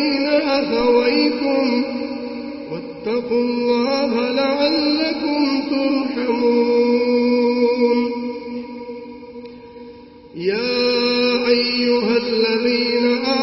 بين أخويكم واتقوا الله لعلكم ترحمون. يا أيها الذين آمنوا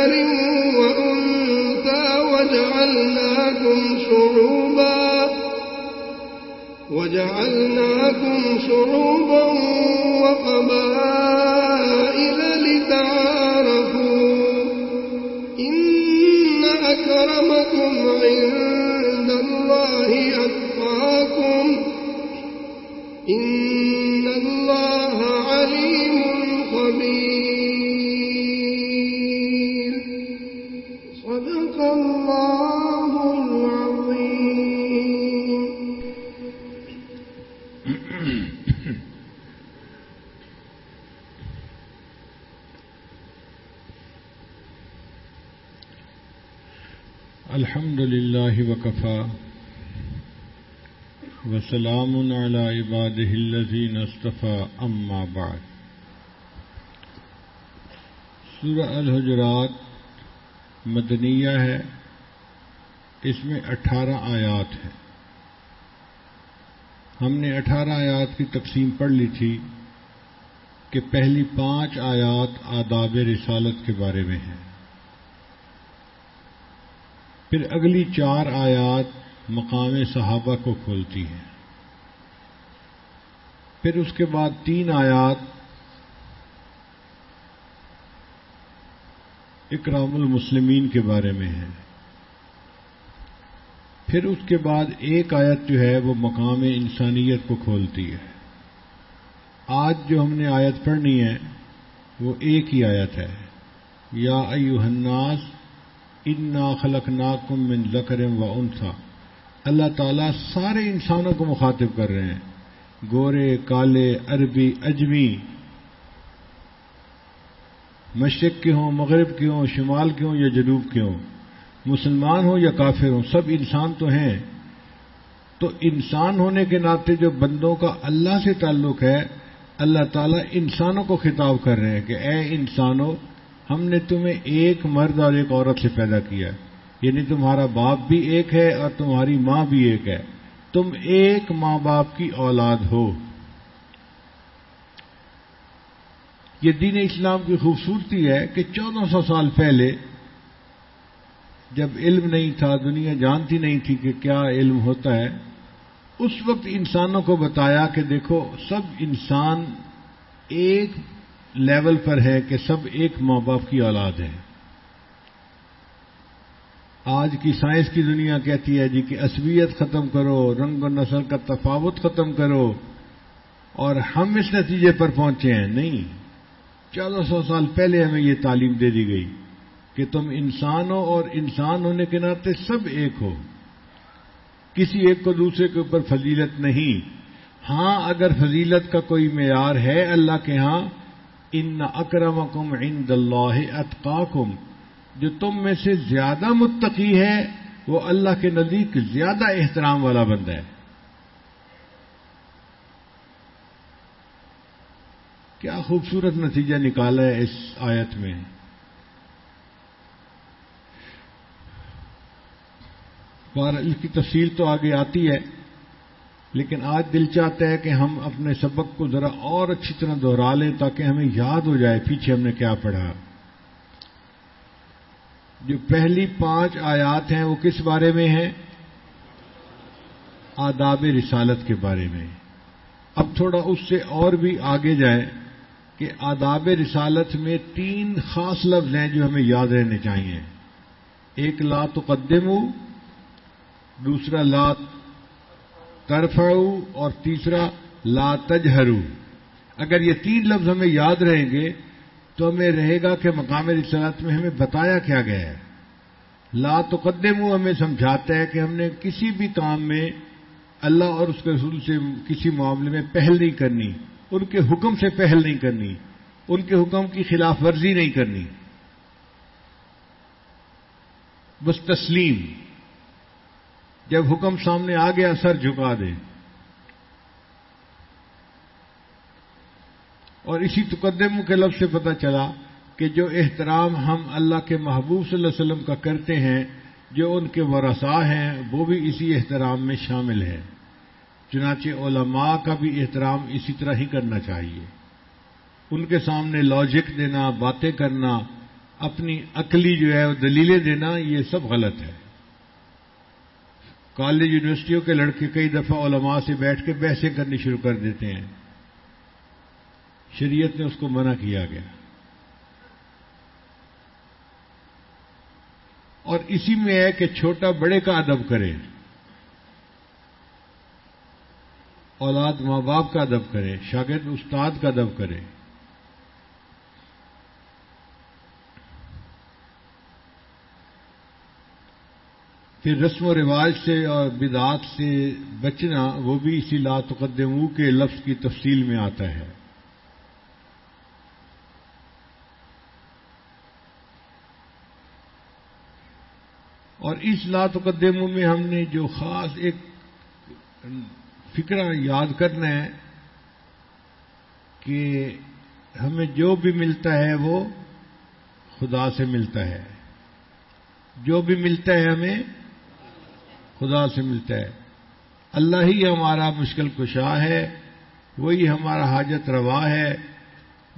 ذكر وأنثى وجعلناكم شعوبا وجعلناكم شعوبا وقبائل لتعارفوا. إن أكرمكم عند وسلام على عباده الذين اصطفى، أما بعد. سورہ الحجرات مدنیہ ہے، اس میں اٹھارہ آیات ہیں۔ ہم نے اٹھارہ آیات کی تقسیم پڑھ لی تھی کہ پہلی پانچ آیات آداب رسالت کے بارے میں ہیں۔ پھر اگلی چار آیات مقام صحابہ کو کھولتی ہیں۔ پھر اس کے بعد تین آیات۔ اکرام المسلمین کے بارے میں ہیں۔ پھر اس کے بعد ایک آیت جو ہے وہ مقام انسانیت کو کھولتی ہے۔ آج جو ہم نے آیت پڑھنی ہے، وہ ایک ہی آیت ہے۔ یا ایوہ الناس، انا خلق ناکم من ذکر و انسا اللہ تعالیٰ سارے انسانوں کو مخاطب کر رہے ہیں۔ گورے کالے عربی اجمی مشرق کے ہوں، مغرب کے ہوں، شمال کے ہوں یا جنوب کے ہوں، مسلمان ہوں یا کافر ہوں، سب انسان تو ہیں۔ تو انسان ہونے کے ناطے جو بندوں کا اللہ سے تعلق ہے، اللہ تعالیٰ انسانوں کو خطاب کر رہے ہیں کہ اے انسانوں ہم نے تمہیں ایک مرد اور ایک عورت سے پیدا کیا۔ یعنی تمہارا باپ بھی ایک ہے اور تمہاری ماں بھی ایک ہے۔ تم ایک ماں باپ کی اولاد ہو۔ یہ دین اسلام کی خوبصورتی ہے کہ چودہ سو سال پہلے جب علم نہیں تھا، دنیا جانتی نہیں تھی کہ کیا علم ہوتا ہے، اس وقت انسانوں کو بتایا کہ دیکھو، سب انسان ایک لیول پر ہے کہ سب ایک ماں باپ کی اولاد ہے آج کی سائنس کی دنیا کہتی ہے جی کہ عصبیت ختم کرو، رنگ و نسل کا تفاوت ختم کرو اور ہم اس نتیجے پر پہنچے ہیں۔ نہیں چودہ سو سال پہلے ہمیں یہ تعلیم دے دی گئی کہ تم انسان ہو اور انسان ہونے کے ناطے سب ایک ہو۔ کسی ایک کو دوسرے کے اوپر فضیلت نہیں۔ ہاں اگر فضیلت کا کوئی معیار ہے اللہ کے ہاں ان اکرمکم عند اللہ اتقاکم۔ جو تم میں سے زیادہ متقی ہے، وہ اللہ کے نزدیک زیادہ احترام والا بندہ ہے۔ کیا خوبصورت نتیجہ نکالا ہے اس آیت میں۔ اس کی تفصیل تو آگے آتی ہے، لیکن آج دل چاہتا ہے کہ ہم اپنے سبق کو ذرا اور اچھی طرح دوہرا لیں تاکہ ہمیں یاد ہو جائے پیچھے ہم نے کیا پڑھا۔ جو پہلی پانچ آیات ہیں وہ کس بارے میں ہیں؟ آداب رسالت کے بارے میں۔ اب تھوڑا اس سے اور بھی آگے جائیں کہ آداب رسالت میں تین خاص لفظ ہیں جو ہمیں یاد رہنے چاہیے۔ ایک لا تقدم دوسرا لا ترفعو اور تیسرا لا تجہرو۔ اگر یہ تین لفظ ہمیں یاد رہیں گے تو ہمیں رہے گا کہ مقام رسالت میں ہمیں بتایا کیا گیا ہے۔ لا تقدم ہمیں سمجھاتا ہے کہ ہم نے کسی بھی کام میں اللہ اور اس کے رسول سے کسی معاملے میں پہل نہیں کرنی۔ ان کے حکم سے پہل نہیں کرنی۔ ان کے حکم کی خلاف ورزی نہیں کرنی۔ بس تسلیم۔ جب حکم سامنے آ گیا، سر جھکا دے اور اسی تقدم کے لفظ سے پتہ چلا کہ جو احترام ہم اللہ کے محبوب صلی اللہ علیہ وسلم کا کرتے ہیں، جو ان کے ورثاء ہیں، وہ بھی اسی احترام میں شامل ہے چنانچہ علماء کا بھی احترام اسی طرح ہی کرنا چاہیے۔ ان کے سامنے لاجک دینا، باتیں کرنا، اپنی عقلی جو ہے، دلیلیں دینا، یہ سب غلط ہے۔ کالج یونیورسٹیوں کے لڑکے کئی دفعہ علماء سے بیٹھ کے بحثیں کرنی شروع کر دیتے ہیں۔ شریعت نے اس کو منع کیا گیا۔ اور اسی میں ہے کہ چھوٹا بڑے کا ادب کرے۔ اولاد ماں باپ کا ادب کرے، شاگرد استاد کا ادب کرے۔ پھر رسم و رواج سے اور بدعات سے بچنا، وہ بھی اسی لا تقدمو کے لفظ کی تفصیل میں آتا ہے۔ اور اس لا تقدمو میں ہم نے جو خاص ایک فکرہ یاد کرنا ہے کہ ہمیں جو بھی ملتا ہے وہ خدا سے ملتا ہے۔ جو بھی ملتا ہے ہمیں خدا سے ملتا ہے۔ اللہ ہی ہمارا مشکل کشا ہے، وہی ہمارا حاجت روا ہے،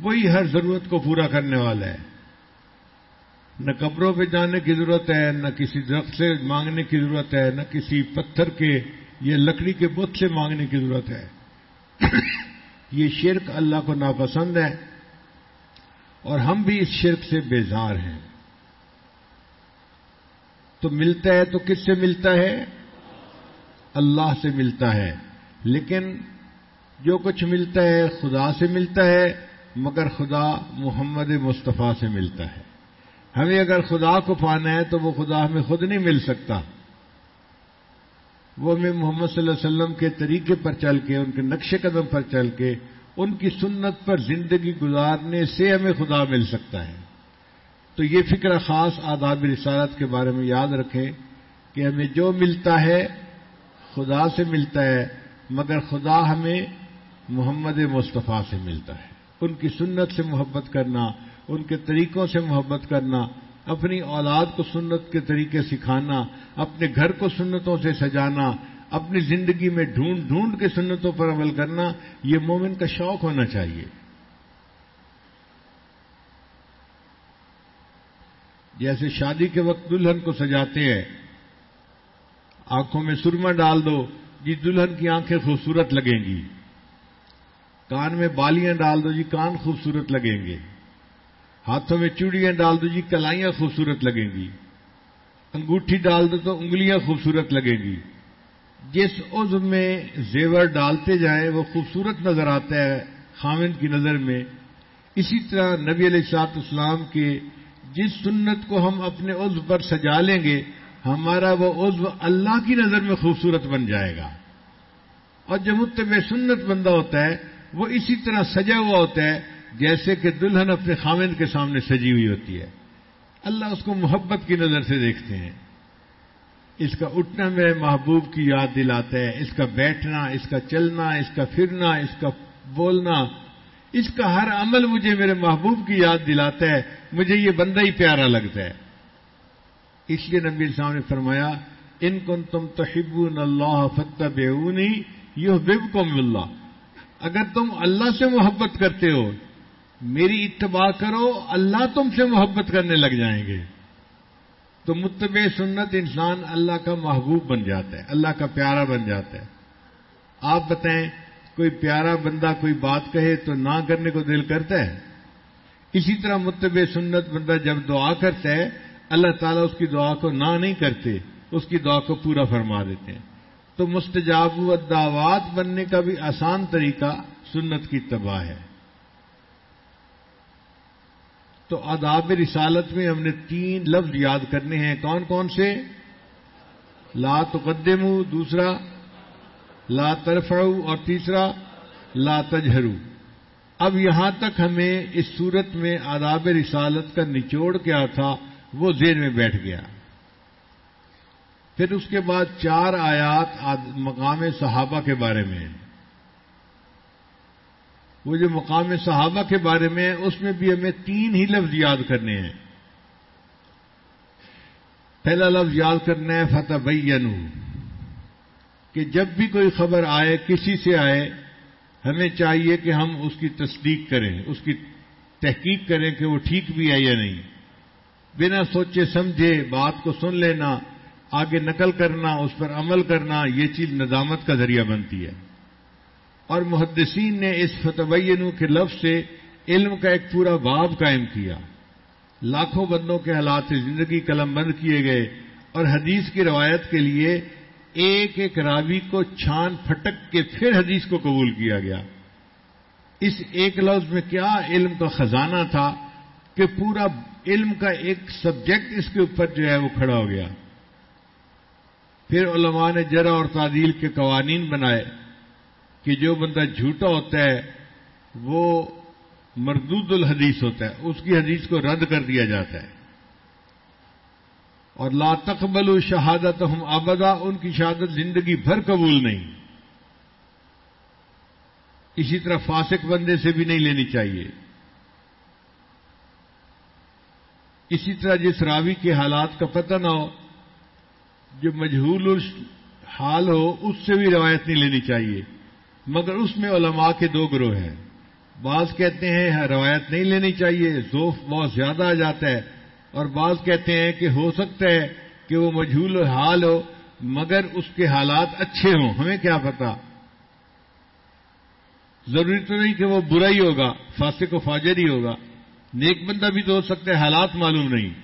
وہی ہر ضرورت کو پورا کرنے والا ہے۔ نہ قبروں پہ جانے کی ضرورت ہے، نہ کسی درخت سے مانگنے کی ضرورت ہے، نہ کسی پتھر کے یا لکڑی کے بت سے مانگنے کی ضرورت ہے۔ یہ شرک اللہ کو ناپسند ہے اور ہم بھی اس شرک سے بیزار ہیں۔ تو ملتا ہے تو کس سے ملتا ہے؟ اللہ سے ملتا ہے۔ لیکن جو کچھ ملتا ہے خدا سے ملتا ہے، مگر خدا محمد مصطفیٰ سے ملتا ہے۔ ہمیں اگر خدا کو پانا ہے تو وہ خدا ہمیں خود نہیں مل سکتا۔ وہ ہمیں محمد صلی اللہ علیہ وسلم کے طریقے پر چل کے، ان کے نقش قدم پر چل کے، ان کی سنت پر زندگی گزارنے سے ہمیں خدا مل سکتا ہے۔ تو یہ فکر خاص آداب رسالت کے بارے میں یاد رکھیں کہ ہمیں جو ملتا ہے، خدا سے ملتا ہے، مگر خدا ہمیں محمد مصطفیٰ سے ملتا ہے۔ ان کی سنت سے محبت کرنا ان کے طریقوں سے محبت کرنا، اپنی اولاد کو سنت کے طریقے سکھانا، اپنے گھر کو سنتوں سے سجانا، اپنی زندگی میں ڈھونڈ ڈھونڈ کے سنتوں پر عمل کرنا، یہ مومن کا شوق ہونا چاہیے۔ جیسے شادی کے وقت دلہن کو سجاتے ہیں، آنکھوں میں سرما ڈال دو جی دلہن کی آنکھیں خوبصورت لگیں گی۔ کان میں بالیاں ڈال دو جی کان خوبصورت لگیں گے۔ ہاتھوں میں چوڑیاں ڈال دو جی کلائیاں خوبصورت لگیں گی۔ انگوٹھی ڈال دو تو انگلیاں خوبصورت لگیں گی۔ جس عزو میں زیور ڈالتے جائیں، وہ خوبصورت نظر آتا ہے خامن کی نظر میں۔ اسی طرح نبی علیہ سات اسلام کے جس سنت کو ہم اپنے عزو پر سجا لیں گے، ہمارا وہ عزو اللہ کی نظر میں خوبصورت بن جائے گا۔ اور جو متب سنت بندہ ہوتا ہے، وہ اسی طرح سجا ہوا ہوتا ہے۔ جیسے کہ دلہن اپنے خامد کے سامنے سجی ہوئی ہوتی ہے۔ اللہ اس کو محبت کی نظر سے دیکھتے ہیں۔ اس کا اٹھنا میرے محبوب کی یاد دلاتا ہے۔ اس کا بیٹھنا، اس کا چلنا، اس کا پھرنا، اس کا بولنا، اس کا ہر عمل مجھے میرے محبوب کی یاد دلاتا ہے۔ مجھے یہ بندہ ہی پیارا لگتا ہے۔ اس لیے نبی صاحب نے فرمایا، ان کن تم تحب اللہ فتح بےونی یہ بب کو اگر تم اللہ سے محبت کرتے ہو میری اتباع کرو، اللہ تم سے محبت کرنے لگ جائیں گے۔ تو متبع سنت انسان اللہ کا محبوب بن جاتا ہے، اللہ کا پیارا بن جاتا ہے۔ آپ بتائیں، کوئی پیارا بندہ کوئی بات کہے تو نہ کرنے کو دل کرتا ہے؟ اسی طرح متبع سنت بندہ جب دعا کرتا ہے، اللہ تعالیٰ اس کی دعا کو نہ نہیں کرتے، اس کی دعا کو پورا فرما دیتے ہیں۔ تو مستجاب و دعوات بننے کا بھی آسان طریقہ سنت کی تباہ ہے۔ تو آداب رسالت میں ہم نے تین لفظ یاد کرنے ہیں کون کون سے لا تقدم دوسرا لا ترفعو اور تیسرا لا تجہرو۔ اب یہاں تک ہمیں اس صورت میں آداب رسالت کا نچوڑ کیا تھا، وہ زیر میں بیٹھ گیا۔ پھر اس کے بعد چار آیات مقام صحابہ کے بارے میں۔ وہ جو مقام صحابہ کے بارے میں اس میں بھی ہمیں تین ہی لفظ یاد کرنے ہیں۔ پہلا لفظ یاد کرنا ہے فتح بینو کہ جب بھی کوئی خبر آئے، کسی سے آئے، ہمیں چاہیے کہ ہم اس کی تصدیق کریں، اس کی تحقیق کریں کہ وہ ٹھیک بھی ہے یا نہیں۔ بنا سوچے سمجھے بات کو سن لینا، آگے نقل کرنا، اس پر عمل کرنا، یہ چیز ندامت کا ذریعہ بنتی ہے۔ اور محدثین نے اس فتبینو کے لفظ سے علم کا ایک پورا باب قائم کیا۔ لاکھوں بندوں کے حالات سے زندگی قلم بند کیے گئے اور حدیث کی روایت کے لیے ایک ایک راوی کو چھان پھٹک کے پھر حدیث کو قبول کیا گیا۔ اس ایک لفظ میں کیا علم کا خزانہ تھا کہ پورا علم کا ایک سبجیکٹ اس کے اوپر جو ہے وہ کھڑا ہو گیا۔ پھر علماء نے جرا اور تعدیل کے قوانین بنائے۔ کہ جو بندہ جھوٹا ہوتا ہے، وہ مردود الحدیث ہوتا ہے، اس کی حدیث کو رد کر دیا جاتا ہے۔ اور لا تقبل شہادت ہم آبدا ان کی شہادت زندگی بھر قبول نہیں۔ اسی طرح فاسق بندے سے بھی نہیں لینی چاہیے۔ اسی طرح جس راوی کے حالات کا پتہ نہ ہو، جو مجہول حال ہو، اس سے بھی روایت نہیں لینی چاہیے۔ مگر اس میں علماء کے دو گروہ ہیں۔ بعض کہتے ہیں روایت نہیں لینی چاہیے ذوف بہت زیادہ آ جاتا ہے۔ اور بعض کہتے ہیں کہ ہو سکتا ہے کہ وہ مجھول حال ہو، مگر اس کے حالات اچھے ہوں۔ ہمیں کیا پتا ضروری تو نہیں کہ وہ برا ہی ہوگا، فاسق و فاجر ہی ہوگا۔ نیک بندہ بھی تو ہو سکتا ہے، حالات معلوم نہیں۔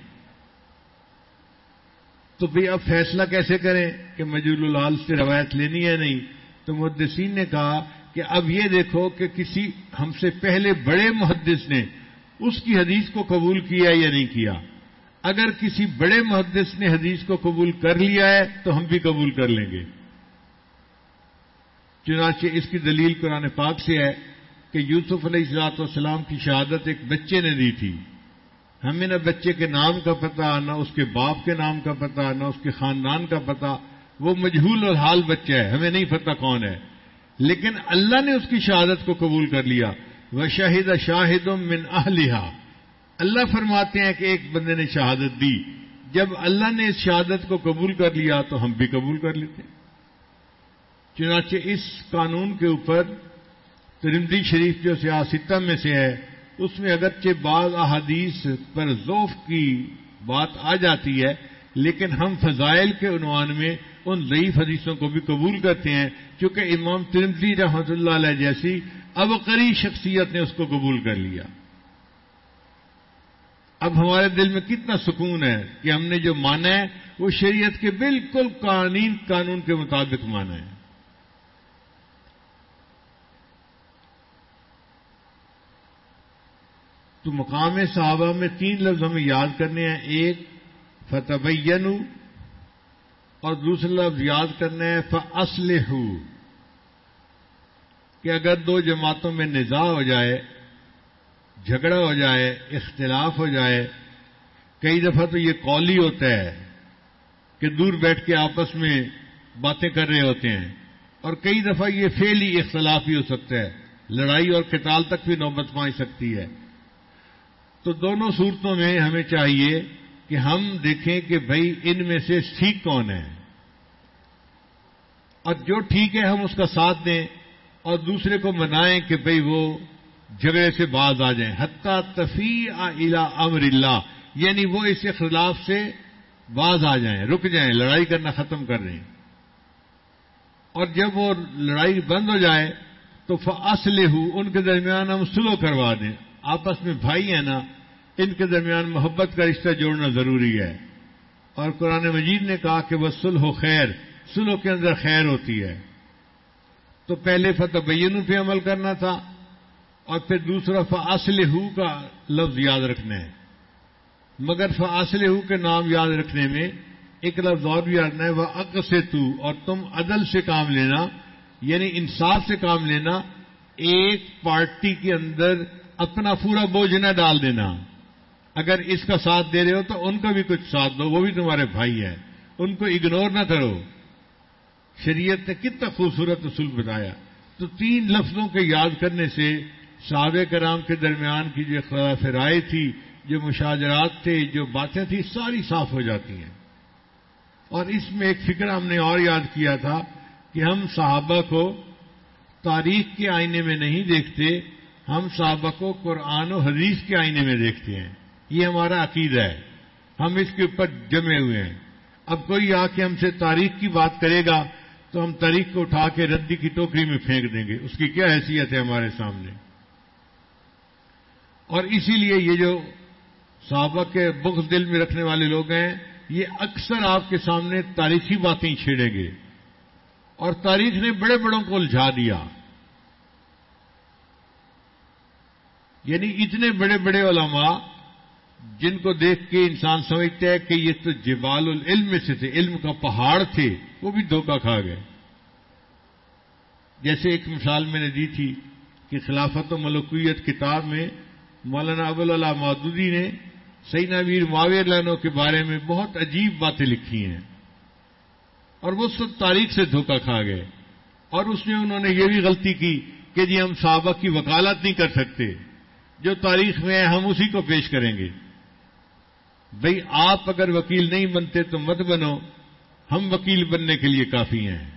تو بھئی اب فیصلہ کیسے کریں کہ مجول الحال سے روایت لینی ہے نہیں؟ تو محدثین نے کہا کہ اب یہ دیکھو کہ کسی ہم سے پہلے بڑے محدث نے اس کی حدیث کو قبول کیا یا نہیں کیا؟ اگر کسی بڑے محدث نے حدیث کو قبول کر لیا ہے تو ہم بھی قبول کر لیں گے۔ چنانچہ اس کی دلیل قرآن پاک سے ہے کہ یوسف علیہ السلاط والسلام کی شہادت ایک بچے نے دی تھی۔ ہمیں نہ بچے کے نام کا پتہ، نہ اس کے باپ کے نام کا پتہ، نہ اس کے خاندان کا پتہ وہ مجہول اور حال بچہ ہے ہمیں نہیں پتہ کون ہے۔ لیکن اللہ نے اس کی شہادت کو قبول کر لیا۔ وہ شاہد شاہد من اہلیہ اللہ فرماتے ہیں کہ ایک بندے نے شہادت دی۔ جب اللہ نے اس شہادت کو قبول کر لیا تو ہم بھی قبول کر لیتے۔ چنانچہ اس قانون کے اوپر ترمدی شریف جو سیاستہ میں سے ہے، اس میں اگرچہ بعض احادیث پر ذوف کی بات آ جاتی ہے، لیکن ہم فضائل کے عنوان میں ان ضعیف حدیثوں کو بھی قبول کرتے ہیں کیونکہ امام ترمزی رحمۃ اللہ علیہ جیسی اب قری شخصیت نے اس کو قبول کر لیا۔ اب ہمارے دل میں کتنا سکون ہے کہ ہم نے جو مانا ہے، وہ شریعت کے بالکل قانون قانون کے مطابق مانا ہے۔ تو مقام صحابہ میں تین لفظ ہمیں یاد کرنے ہیں، ایک فتح اور دوسرا لفظ یاد کرنا ہے فصل کہ اگر دو جماعتوں میں نزاع ہو جائے، جھگڑا ہو جائے، اختلاف ہو جائے، کئی دفعہ تو یہ قولی ہوتا ہے کہ دور بیٹھ کے آپس میں باتیں کر رہے ہوتے ہیں، اور کئی دفعہ یہ فیل ہی اختلاف ہی ہو سکتا ہے، لڑائی اور قتال تک بھی نوبت پہنچ سکتی ہے۔ تو دونوں صورتوں میں ہمیں چاہیے کہ ہم دیکھیں کہ بھائی ان میں سے ٹھیک کون ہے۔ اور جو ٹھیک ہے ہم اس کا ساتھ دیں اور دوسرے کو منائیں کہ بھئی وہ جھگڑے سے باز آ جائیں۔ حتیٰ تفیع الا امر اللہ یعنی وہ اس اختلاف سے باز آ جائیں، رک جائیں، لڑائی کرنا ختم کر دیں۔ اور جب وہ لڑائی بند ہو جائے تو فاصلے ہو ان کے درمیان ہم سلو کروا دیں۔ آپس میں بھائی ہیں نا ان کے درمیان محبت کا رشتہ جوڑنا ضروری ہے۔ اور قرآن مجید نے کہا کہ وہ سلح و خیر سلو کے اندر خیر ہوتی ہے۔ تو پہلے فتح بینوں پہ عمل کرنا تھا اور پھر دوسرا فاصل ہو کا لفظ یاد رکھنا ہے۔ مگر فاصل ہو کے نام یاد رکھنے میں ایک لفظ اور بھی یاد ہے وہ عق سے تو اور تم عدل سے کام لینا یعنی انصاف سے کام لینا، ایک پارٹی کے اندر اپنا پورا بوجھ نہ ڈال دینا۔ اگر اس کا ساتھ دے رہے ہو تو ان کا بھی کچھ ساتھ دو، وہ بھی تمہارے بھائی ہیں۔ ان کو اگنور نہ کرو۔ شریعت نے کتنا خوبصورت اصول بتایا تو تین لفظوں کے یاد کرنے سے صحابہ کرام کے درمیان کی جو خلاف رائے تھی، جو مشاجرات تھے، جو باتیں تھیں، ساری صاف ہو جاتی ہیں۔ اور اس میں ایک فکر ہم نے اور یاد کیا تھا کہ ہم صحابہ کو تاریخ کے آئینے میں نہیں دیکھتے، ہم صحابہ کو قرآن و حدیث کے آئینے میں دیکھتے ہیں۔ یہ ہمارا عقیدہ ہے۔ ہم اس کے اوپر جمے ہوئے ہیں۔ اب کوئی آ کے ہم سے تاریخ کی بات کرے گا تو ہم تاریخ کو اٹھا کے ردی کی ٹوکری میں پھینک دیں گے۔ اس کی کیا حیثیت ہے ہمارے سامنے؟ اور اسی لیے یہ جو صحابہ کے بغض دل میں رکھنے والے لوگ ہیں، یہ اکثر آپ کے سامنے تاریخی باتیں چھیڑیں گے اور تاریخ نے بڑے بڑوں کو الجھا دیا۔ یعنی اتنے بڑے بڑے علماء جن کو دیکھ کے انسان سمجھتے ہے کہ یہ تو جبال العلم میں سے تھے، علم کا پہاڑ تھے، وہ بھی دھوکہ کھا گئے۔ جیسے ایک مثال میں نے دی تھی کہ خلافت و ملکیت کتاب میں مولانا ابو اللہ نے سعید ویر معاویر لانوں کے بارے میں بہت عجیب باتیں لکھی ہیں۔ اور وہ سب تاریخ سے دھوکہ کھا گئے۔ اور اس میں انہوں نے یہ بھی غلطی کی کہ جی ہم صحابہ کی وکالت نہیں کر سکتے، جو تاریخ میں ہے ہم اسی کو پیش کریں گے۔ بھئی آپ اگر وکیل نہیں بنتے تو مت بنو، ہم وکیل بننے کے لیے کافی ہیں۔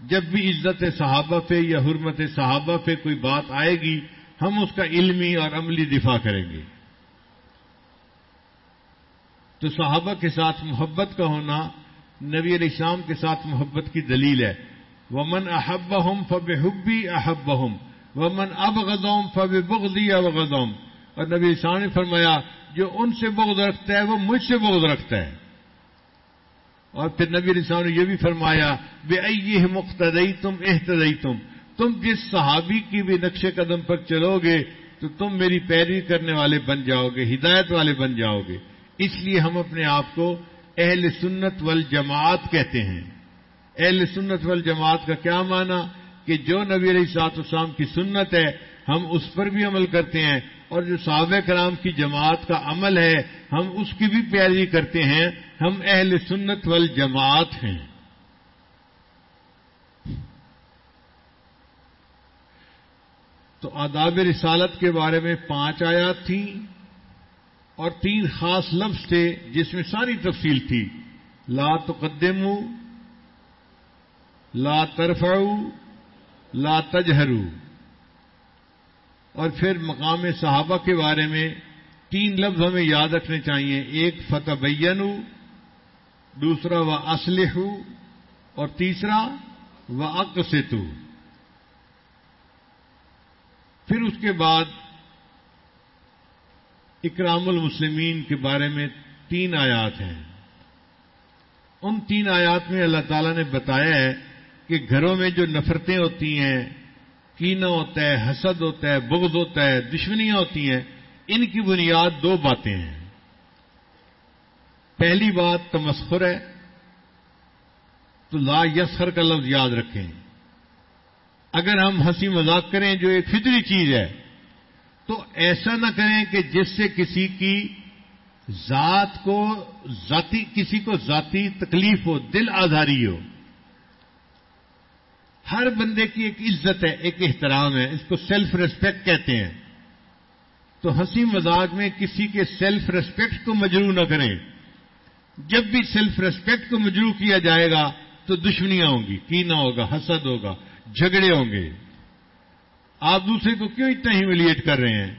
جب بھی عزت صحابہ پہ یا حرمت صحابہ پہ کوئی بات آئے گی، ہم اس کا علمی اور عملی دفاع کریں گے۔ تو صحابہ کے ساتھ محبت کا ہونا نبی علیہ السلام کے ساتھ محبت کی دلیل ہے۔ ومن احب ہم فب حبی احب ہم ومن اب غدوم فب بغدی اب غدوم اور نبی السلام نے فرمایا، جو ان سے بغض رکھتا ہے، وہ مجھ سے بغض رکھتا ہے۔ اور پھر نبی السلام نے یہ بھی فرمایا بے ائی مقتدئی تم احتدئی تم تم جس صحابی کی بھی نقش قدم پر چلو گے، تو تم میری پیروی کرنے والے بن جاؤ گے، ہدایت والے بن جاؤ گے۔ اس لیے ہم اپنے آپ کو اہل سنت والجماعت کہتے ہیں۔ اہل سنت والجماعت کا کیا معنی؟ کہ جو نبی علیہ سات اسلام کی سنت ہے، ہم اس پر بھی عمل کرتے ہیں۔ اور جو صحابہ کرام کی جماعت کا عمل ہے، ہم اس کی بھی پیروی کرتے ہیں۔ ہم اہل سنت والجماعت ہیں۔ تو آداب رسالت کے بارے میں پانچ آیات تھیں اور تین خاص لفظ تھے جس میں ساری تفصیل تھی۔ لا تقدمو لا ترفعو لا تجہرو۔ اور پھر مقام صحابہ کے بارے میں تین لفظ ہمیں یاد رکھنے چاہیے۔ ایک فتح دوسرا و اسلح اور تیسرا و اقسطو پھر اس کے بعد اکرام المسلمین کے بارے میں تین آیات ہیں۔ ان تین آیات میں اللہ تعالیٰ نے بتایا ہے کہ گھروں میں جو نفرتیں ہوتی ہیں، کینہ ہوتا ہے، حسد ہوتا ہے، بغض ہوتا ہے، دشمنیاں ہوتی ہیں، ان کی بنیاد دو باتیں ہیں۔ پہلی بات تمسخر ہے، تو لا یسخر کا لفظ یاد رکھیں۔ اگر ہم ہنسی مذاق کریں، جو ایک فطری چیز ہے، تو ایسا نہ کریں کہ جس سے کسی کی ذات کو، ذاتی، کسی کو ذاتی تکلیف ہو، دل آزاری ہو۔ ہر بندے کی ایک عزت ہے، ایک احترام ہے، اس کو سیلف ریسپیکٹ کہتے ہیں۔ تو ہنسی مذاق میں کسی کے سیلف ریسپیکٹ کو مجرو نہ کریں۔ جب بھی سیلف ریسپیکٹ کو مجرو کیا جائے گا تو دشمنیاں ہوں گی کینا ہوگا، حسد ہوگا، جھگڑے ہوں گے۔ آپ دوسرے کو کیوں اتنا ہیولیٹ کر رہے ہیں؟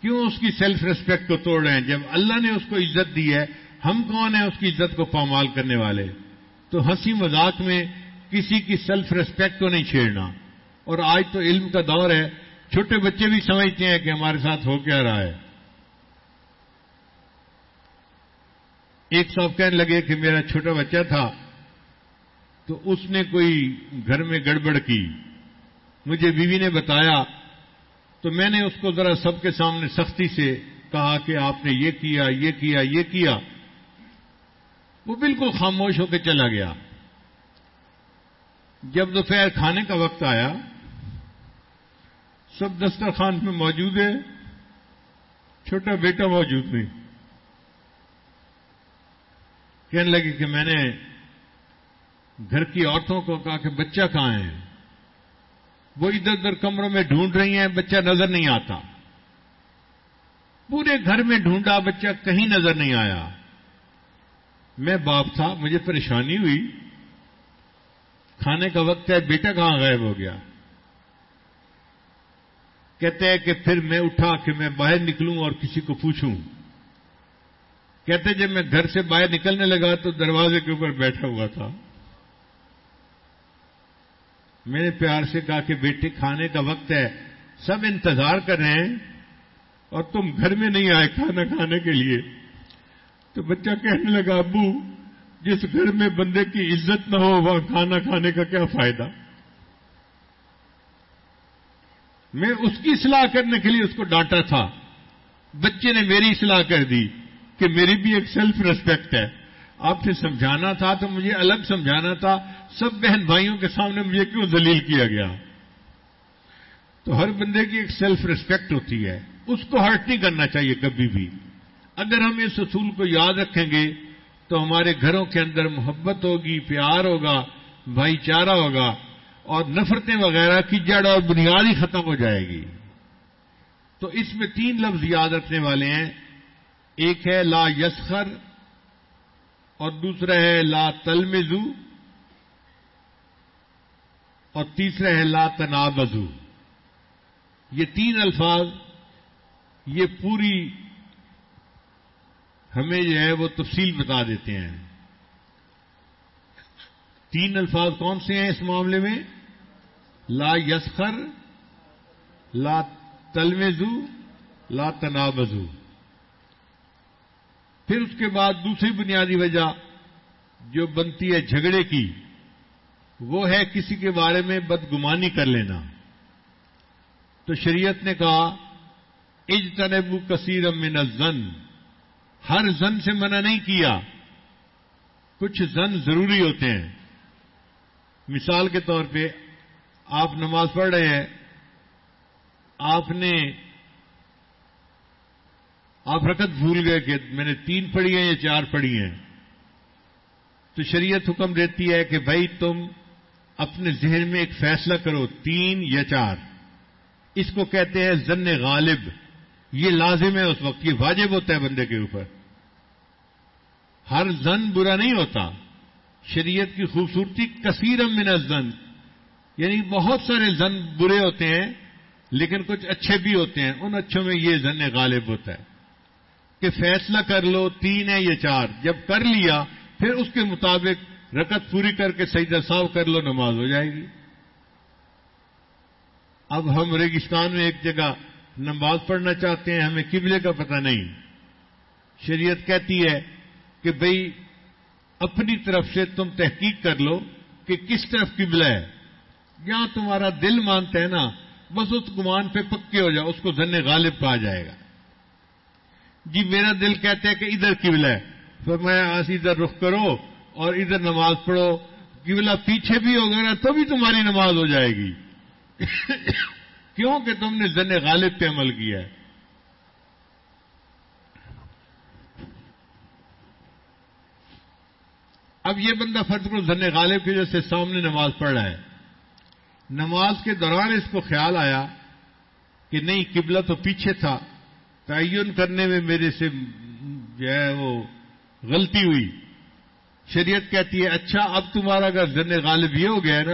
کیوں اس کی سیلف ریسپیکٹ کو توڑ رہے ہیں؟ جب اللہ نے اس کو عزت دی ہے، ہم کون ہیں اس کی عزت کو پامال کرنے والے؟ تو ہنسی مذاق میں کسی کی سیلف ریسپیکٹ کو نہیں چھیڑنا۔ اور آج تو علم کا دور ہے، چھوٹے بچے بھی سمجھتے ہیں کہ ہمارے ساتھ ہو کیا رہا ہے۔ ایک صاحب کہنے لگے کہ میرا چھوٹا بچہ تھا، تو اس نے کوئی گھر میں گڑبڑ کی۔ مجھے بیوی نے بتایا، تو میں نے اس کو ذرا سب کے سامنے سختی سے کہا کہ آپ نے یہ کیا یہ کیا یہ کیا۔ وہ بالکل خاموش ہو کے چلا گیا۔ جب دوپہر کھانے کا وقت آیا، سب دسترخوان میں موجود ہے چھوٹا بیٹا موجود نہیں کہنے لگے کہ میں نے گھر کی عورتوں کو کہا کہ بچہ کہاں ہے؟ وہ ادھر ادھر کمروں میں ڈھونڈ رہی ہیں، بچہ نظر نہیں آتا۔ پورے گھر میں ڈھونڈا، بچہ کہیں نظر نہیں آیا۔ میں باپ تھا، مجھے پریشانی ہوئی۔ کھانے کا وقت ہے، بیٹا کہاں غائب ہو گیا؟ کہتے ہیں کہ پھر میں اٹھا کہ میں باہر نکلوں اور کسی کو پوچھوں۔ کہتے جب میں گھر سے باہر نکلنے لگا تو دروازے کے اوپر بیٹھا ہوا تھا۔ میں نے پیار سے کہا کہ بیٹے، کھانے کا وقت ہے، سب انتظار کر رہے ہیں اور تم گھر میں نہیں آئے کھانا کھانے کے لیے۔ تو بچہ کہنے لگا، ابو جس گھر میں بندے کی عزت نہ ہو وہاں کھانا کھانے کا کیا فائدہ؟ میں اس کی اصلاح کرنے کے لیے اس کو ڈانٹا تھا۔ بچے نے میری اصلاح کر دی کہ میری بھی ایک سیلف ریسپیکٹ ہے۔ آپ سے سمجھانا تھا تو مجھے الگ سمجھانا تھا۔ سب بہن بھائیوں کے سامنے مجھے کیوں ذلیل کیا گیا؟ تو ہر بندے کی ایک سیلف ریسپیکٹ ہوتی ہے۔ اس کو ہرٹ نہیں کرنا چاہیے کبھی بھی۔ اگر ہم اس اصول کو یاد رکھیں گے تو ہمارے گھروں کے اندر محبت ہوگی، پیار ہوگا، بھائی چارہ ہوگا اور نفرتیں وغیرہ کی جڑ اور بنیاد ہی ختم ہو جائے گی۔ تو اس میں تین لفظ یاد رکھنے والے ہیں۔ ایک ہے لا یسخر اور دوسرا ہے لا تلمزو اور تیسرا ہے لا تنابزو۔ یہ تین الفاظ، یہ پوری ہمیں جو ہے وہ تفصیل بتا دیتے ہیں۔ تین الفاظ کون سے ہیں اس معاملے میں؟ لا یسخر، لا تلمزو لا تنابزو۔ پھر اس کے بعد دوسری بنیادی وجہ جو بنتی ہے جھگڑے کی، وہ ہے کسی کے بارے میں بدگمانی کر لینا۔ تو شریعت نے کہا، اجتنبو کثیر من الزن ہر زن سے منع نہیں کیا۔ کچھ زن ضروری ہوتے ہیں۔ مثال کے طور پہ آپ نماز پڑھ رہے ہیں۔ آپ نے آپ رکت بھول گئے کہ میں نے تین پڑھی ہیں یا چار پڑھی ہیں۔ تو شریعت حکم دیتی ہے کہ بھائی تم اپنے ذہن میں ایک فیصلہ کرو، تین یا چار۔ اس کو کہتے ہیں زن غالب۔ یہ لازم ہے اس وقت، یہ واجب ہوتا ہے بندے کے اوپر۔ ہر زن برا نہیں ہوتا۔ شریعت کی خوبصورتی کثیر من الزن۔ یعنی بہت سارے زن برے ہوتے ہیں، لیکن کچھ اچھے بھی ہوتے ہیں۔ ان اچھوں میں یہ زن غالب ہوتا ہے کہ فیصلہ کر لو، تین ہے یا چار۔ جب کر لیا، پھر اس کے مطابق رکت پوری کر کے سجدہ صاف کر لو، نماز ہو جائے گی۔ اب ہم ریگستان میں ایک جگہ نماز پڑھنا چاہتے ہیں، ہمیں قبلے کا پتہ نہیں۔ شریعت کہتی ہے کہ بھئی اپنی طرف سے تم تحقیق کر لو کہ کس طرف قبلہ ہے۔ جہاں تمہارا دل مانتا ہے نا، بس اس گمان پہ پکے ہو جاؤ، اس کو ذن غالب کہا جائے گا۔ جی میرا دل کہتا ہے کہ ادھر قبلہ ہے۔ پھر میں ادھر رخ کرو اور ادھر نماز پڑھو۔ قبلہ پیچھے بھی ہوگا نا، تو بھی تمہاری نماز ہو جائے گی۔ کیوں کہ تم نے ذن غالب پہ عمل کیا ہے؟ اب یہ بندہ فرض کرو ذن غالب کی وجہ سے سامنے نماز پڑھ رہا ہے۔ نماز کے دوران اس کو خیال آیا کہ نہیں، قبلہ تو پیچھے تھا۔ تعین کرنے میں میرے سے جو ہے وہ غلطی ہوئی۔ شریعت کہتی ہے اچھا اب تمہارا اگر ذن غالب یہ ہو گیا نا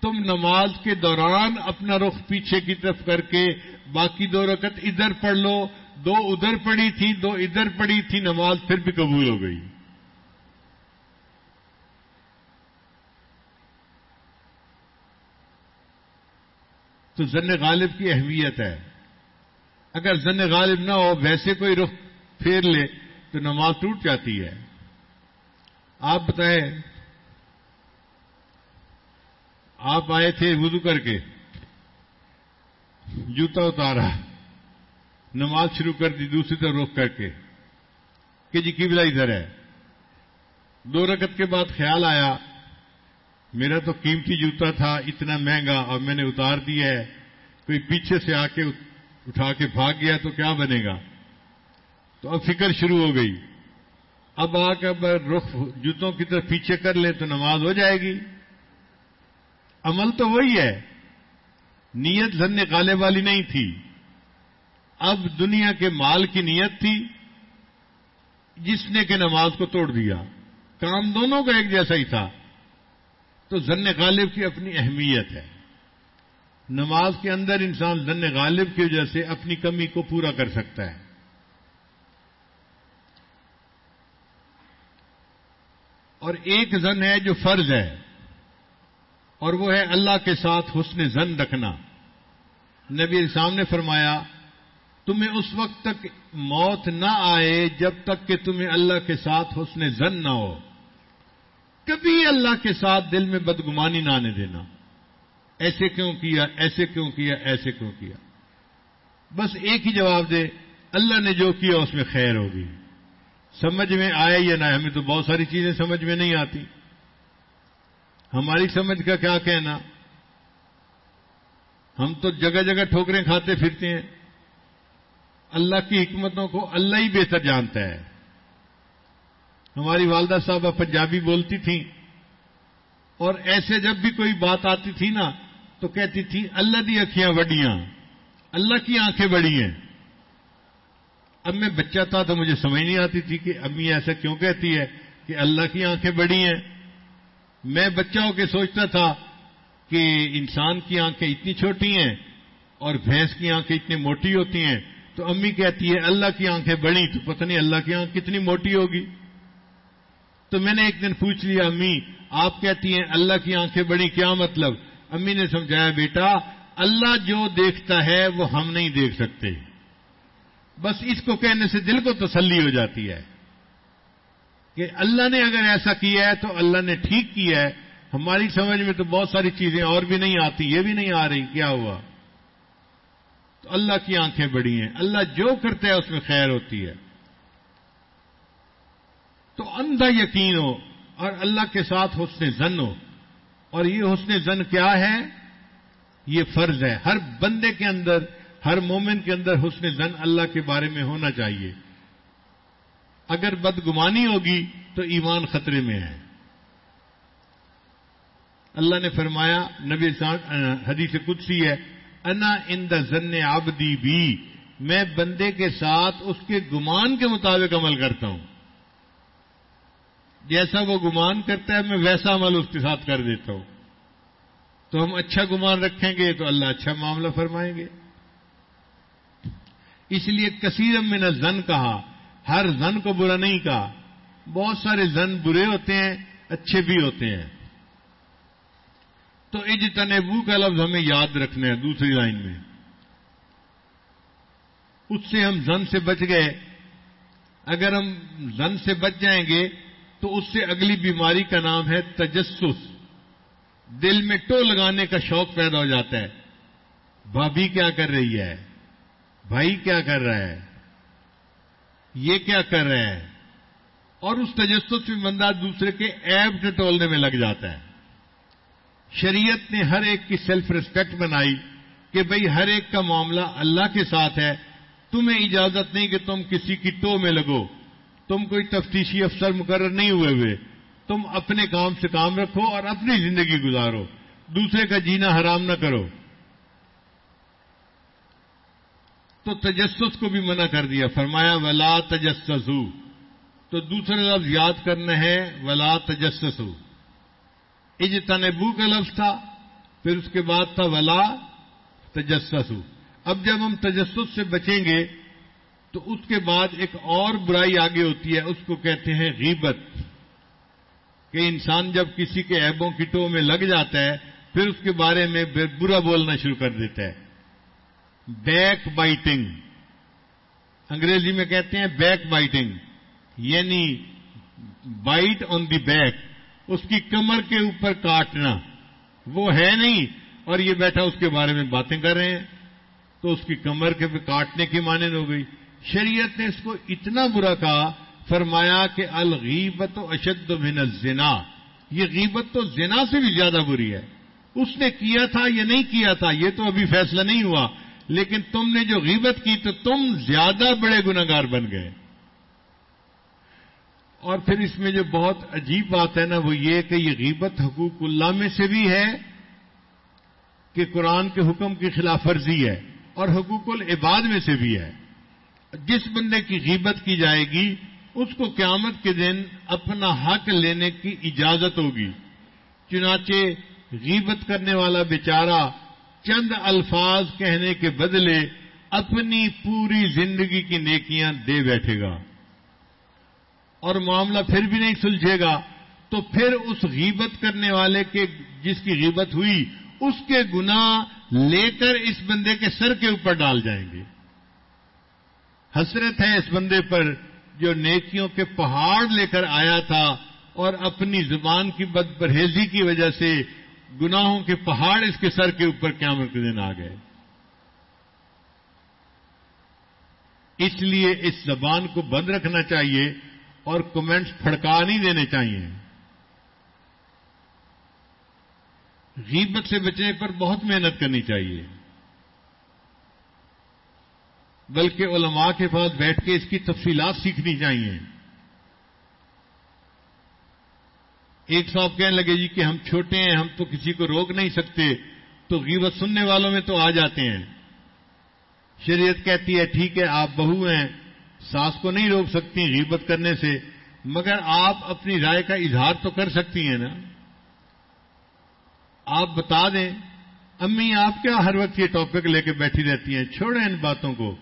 تم نماز کے دوران اپنا رخ پیچھے کی طرف کر کے باقی دو رکت ادھر پڑھ لو، دو ادھر پڑی تھی، دو ادھر پڑی تھی، نماز پھر بھی قبول ہو گئی۔ تو زن غالب کی اہمیت ہے۔ اگر زن غالب نہ ہو، ویسے کوئی رخ پھیر لے تو نماز ٹوٹ جاتی ہے۔ آپ بتائیں آپ آئے تھے وضو کر کے، جوتا اتارا، نماز شروع کر دی، دوسری طرف رخ کر کے، کہ جی قبلہ ادھر ہے۔ دو رکت کے بعد خیال آیا، میرا تو قیمتی جوتا تھا، اتنا مہنگا اور میں نے اتار دیا ہے۔ کوئی پیچھے سے آ کے اٹھا کے بھاگ گیا تو کیا بنے گا؟ تو اب فکر شروع ہو گئی۔ اب آ کے رخ جوتوں کی طرف پیچھے کر لیں تو نماز ہو جائے گی۔ عمل تو وہی ہے۔ نیت زن نکالے والی نہیں تھی۔ اب دنیا کے مال کی نیت تھی۔ جس نے کہ نماز کو توڑ دیا۔ کام دونوں کا ایک جیسا ہی تھا۔ تو زن غالب کی اپنی اہمیت ہے۔ نماز کے اندر انسان زن غالب کی وجہ سے اپنی کمی کو پورا کر سکتا ہے۔ اور ایک زن ہے جو فرض ہے۔ اور وہ ہے اللہ کے ساتھ حسن زن رکھنا۔ نبی اسلام نے فرمایا، تمہیں اس وقت تک موت نہ آئے جب تک کہ تمہیں اللہ کے ساتھ حسن زن نہ ہو۔ کبھی اللہ کے ساتھ دل میں بدگمانی نہ آنے دینا۔ ایسے کیوں کیا، ایسے کیوں کیا، ایسے کیوں کیا۔ بس ایک ہی جواب دے، اللہ نے جو کیا اس میں خیر ہوگی۔ سمجھ میں آئے یا نہ؟ ہمیں تو بہت ساری چیزیں سمجھ میں نہیں آتی۔ ہماری سمجھ کا کیا کہنا؟ ہم تو جگہ جگہ ٹھوکریں کھاتے پھرتے ہیں۔ اللہ کی حکمتوں کو اللہ ہی بہتر جانتا ہے۔ ہماری والدہ صاحبہ پنجابی بولتی تھیں۔ اور ایسے جب بھی کوئی بات آتی تھی نا، تو کہتی تھی، اللہ دی اکھیاں بڑیاں اللہ کی آنکھیں بڑی ہیں۔ اب میں بچہ تھا تو مجھے سمجھ نہیں آتی تھی کہ امی ایسا کیوں کہتی ہے کہ اللہ کی آنکھیں بڑی ہیں۔ میں بچہ ہو کے سوچتا تھا کہ انسان کی آنکھیں اتنی چھوٹی ہیں اور بھینس کی آنکھیں اتنی موٹی ہوتی ہیں، تو امی کہتی ہے، اللہ کی آنکھیں بڑی، تو پتہ نہیں اللہ کی آنکھ کتنی موٹی ہوگی۔ تو میں نے ایک دن پوچھ لیا، امی، آپ کہتی ہیں اللہ کی آنکھیں بڑی، کیا مطلب؟ امی نے سمجھایا، بیٹا، اللہ جو دیکھتا ہے وہ ہم نہیں دیکھ سکتے۔ بس اس کو کہنے سے دل کو تسلی ہو جاتی ہے۔ کہ اللہ نے اگر ایسا کیا ہے تو اللہ نے ٹھیک کیا ہے۔ ہماری سمجھ میں تو بہت ساری چیزیں اور بھی نہیں آتی، یہ بھی نہیں آ رہی، کیا ہوا؟ تو اللہ کی آنکھیں بڑی ہیں۔ اللہ جو کرتا ہے اس میں خیر ہوتی ہے۔ تو اندھا یقین ہو اور اللہ کے ساتھ حسن زن ہو۔ اور یہ حسن زن کیا ہے؟ یہ فرض ہے۔ ہر بندے کے اندر، ہر مومن کے اندر حسن زن اللہ کے بارے میں ہونا چاہیے۔ اگر بدگمانی ہوگی تو ایمان خطرے میں ہے۔ اللہ نے فرمایا، نبی حدیث قدسی ہے، انا ان دا ذن آبدی بھی میں بندے کے ساتھ اس کے گمان کے مطابق عمل کرتا ہوں۔ جیسا وہ گمان کرتا ہے، میں ویسا عمل اس کے ساتھ کر دیتا ہوں۔ تو ہم اچھا گمان رکھیں گے تو اللہ اچھا معاملہ فرمائیں گے۔ اس لیے کثیر میں نے زن کہا ہر زن کو برا نہیں کہا۔ بہت سارے زن برے ہوتے ہیں، اچھے بھی ہوتے ہیں۔ تو اجتنبو کا لفظ ہمیں یاد رکھنا ہے دوسری لائن میں۔ اس سے ہم زن سے بچ گئے۔ اگر ہم زن سے بچ جائیں گے تو اس سے اگلی بیماری کا نام ہے تجسس۔ دل میں ٹو لگانے کا شوق پیدا ہو جاتا ہے۔ بھابھی کیا کر رہی ہے؟ بھائی کیا کر رہا ہے؟ یہ کیا کر رہے ہیں؟ اور اس تجسس میں بندہ دوسرے کے ایب ٹٹولنے میں لگ جاتا ہے۔ شریعت نے ہر ایک کی سیلف ریسپیکٹ بنائی کہ بھئی ہر ایک کا معاملہ اللہ کے ساتھ ہے۔ تمہیں اجازت نہیں کہ تم کسی کی ٹو میں لگو۔ تم کوئی تفتیشی افسر مقرر نہیں ہوئے ہوئے۔ تم اپنے کام سے کام رکھو اور اپنی زندگی گزارو۔ دوسرے کا جینا حرام نہ کرو۔ تو تجسس کو بھی منع کر دیا۔ فرمایا، ولا تجسسو۔ تو دوسرے لفظ یاد کرنا ہے ولا تجسسو۔ اجتنبو کا لفظ تھا، پھر اس کے بعد تھا، ولا تجسسو۔ اب جب ہم تجسس سے بچیں گے، تو اس کے بعد ایک اور برائی آگے ہوتی ہے، اس کو کہتے ہیں غیبت۔ کہ انسان جب کسی کے ایبوں کٹوں میں لگ جاتا ہے، پھر اس کے بارے میں برا بولنا شروع کر دیتا ہے۔ بیک بائٹنگ انگریزی میں کہتے ہیں بیک بائٹنگ یعنی بائٹ آن دی بیک اس کی کمر کے اوپر کاٹنا۔ وہ ہے نہیں، اور یہ بیٹھا اس کے بارے میں باتیں کر رہے ہیں۔ تو اس کی کمر کے کاٹنے کی مانند ہو گئی۔ شریعت نے اس کو اتنا برا کہا، فرمایا کہ الغیبت و اشد من الزنا۔ یہ غیبت تو زنا سے بھی زیادہ بری ہے۔ اس نے کیا تھا یا نہیں کیا تھا، یہ تو ابھی فیصلہ نہیں ہوا۔ لیکن تم نے جو غیبت کی تو تم زیادہ بڑے گناگار بن گئے۔ اور پھر اس میں جو بہت عجیب بات ہے نا وہ یہ کہ یہ غیبت حقوق اللہ میں سے بھی ہے کہ قرآن کے حکم کی خلاف ورزی ہے اور حقوق العباد میں سے بھی ہے۔ جس بندے کی غیبت کی جائے گی، اس کو قیامت کے دن اپنا حق لینے کی اجازت ہوگی۔ چنانچہ غیبت کرنے والا بیچارہ چند الفاظ کہنے کے بدلے اپنی پوری زندگی کی نیکیاں دے بیٹھے گا۔ اور معاملہ پھر بھی نہیں سلجھے گا۔ تو پھر اس غیبت کرنے والے کے جس کی غیبت ہوئی، اس کے گناہ لے کر اس بندے کے سر کے اوپر ڈال جائیں گے۔ حسرت ہے اس بندے پر جو نیکیوں کے پہاڑ لے کر آیا تھا اور اپنی زبان کی بد پرہیزی کی وجہ سے گناہوں کے پہاڑ اس کے سر کے اوپر قیامت کے دن آ گئے۔ اس لیے اس زبان کو بند رکھنا چاہیے اور کمنٹس پھڑکا نہیں دینے چاہیے۔ غیبت سے بچنے پر بہت محنت کرنی چاہیے۔ بلکہ علماء کے پاس بیٹھ کے اس کی تفصیلات سیکھنی چاہیے۔ ایک صاحب کہنے لگے جی کہ ہم چھوٹے ہیں، ہم تو کسی کو روک نہیں سکتے۔ تو غیبت سننے والوں میں تو آ جاتے ہیں۔ شریعت کہتی ہے، ٹھیک ہے، آپ بہو ہیں، ساس کو نہیں روک سکتی غیبت کرنے سے، مگر آپ اپنی رائے کا اظہار تو کر سکتی ہیں نا۔ آپ بتا دیں، امی آپ کیا ہر وقت یہ ٹاپک لے کے بیٹھی رہتی ہیں؟ چھوڑیں ان باتوں کو۔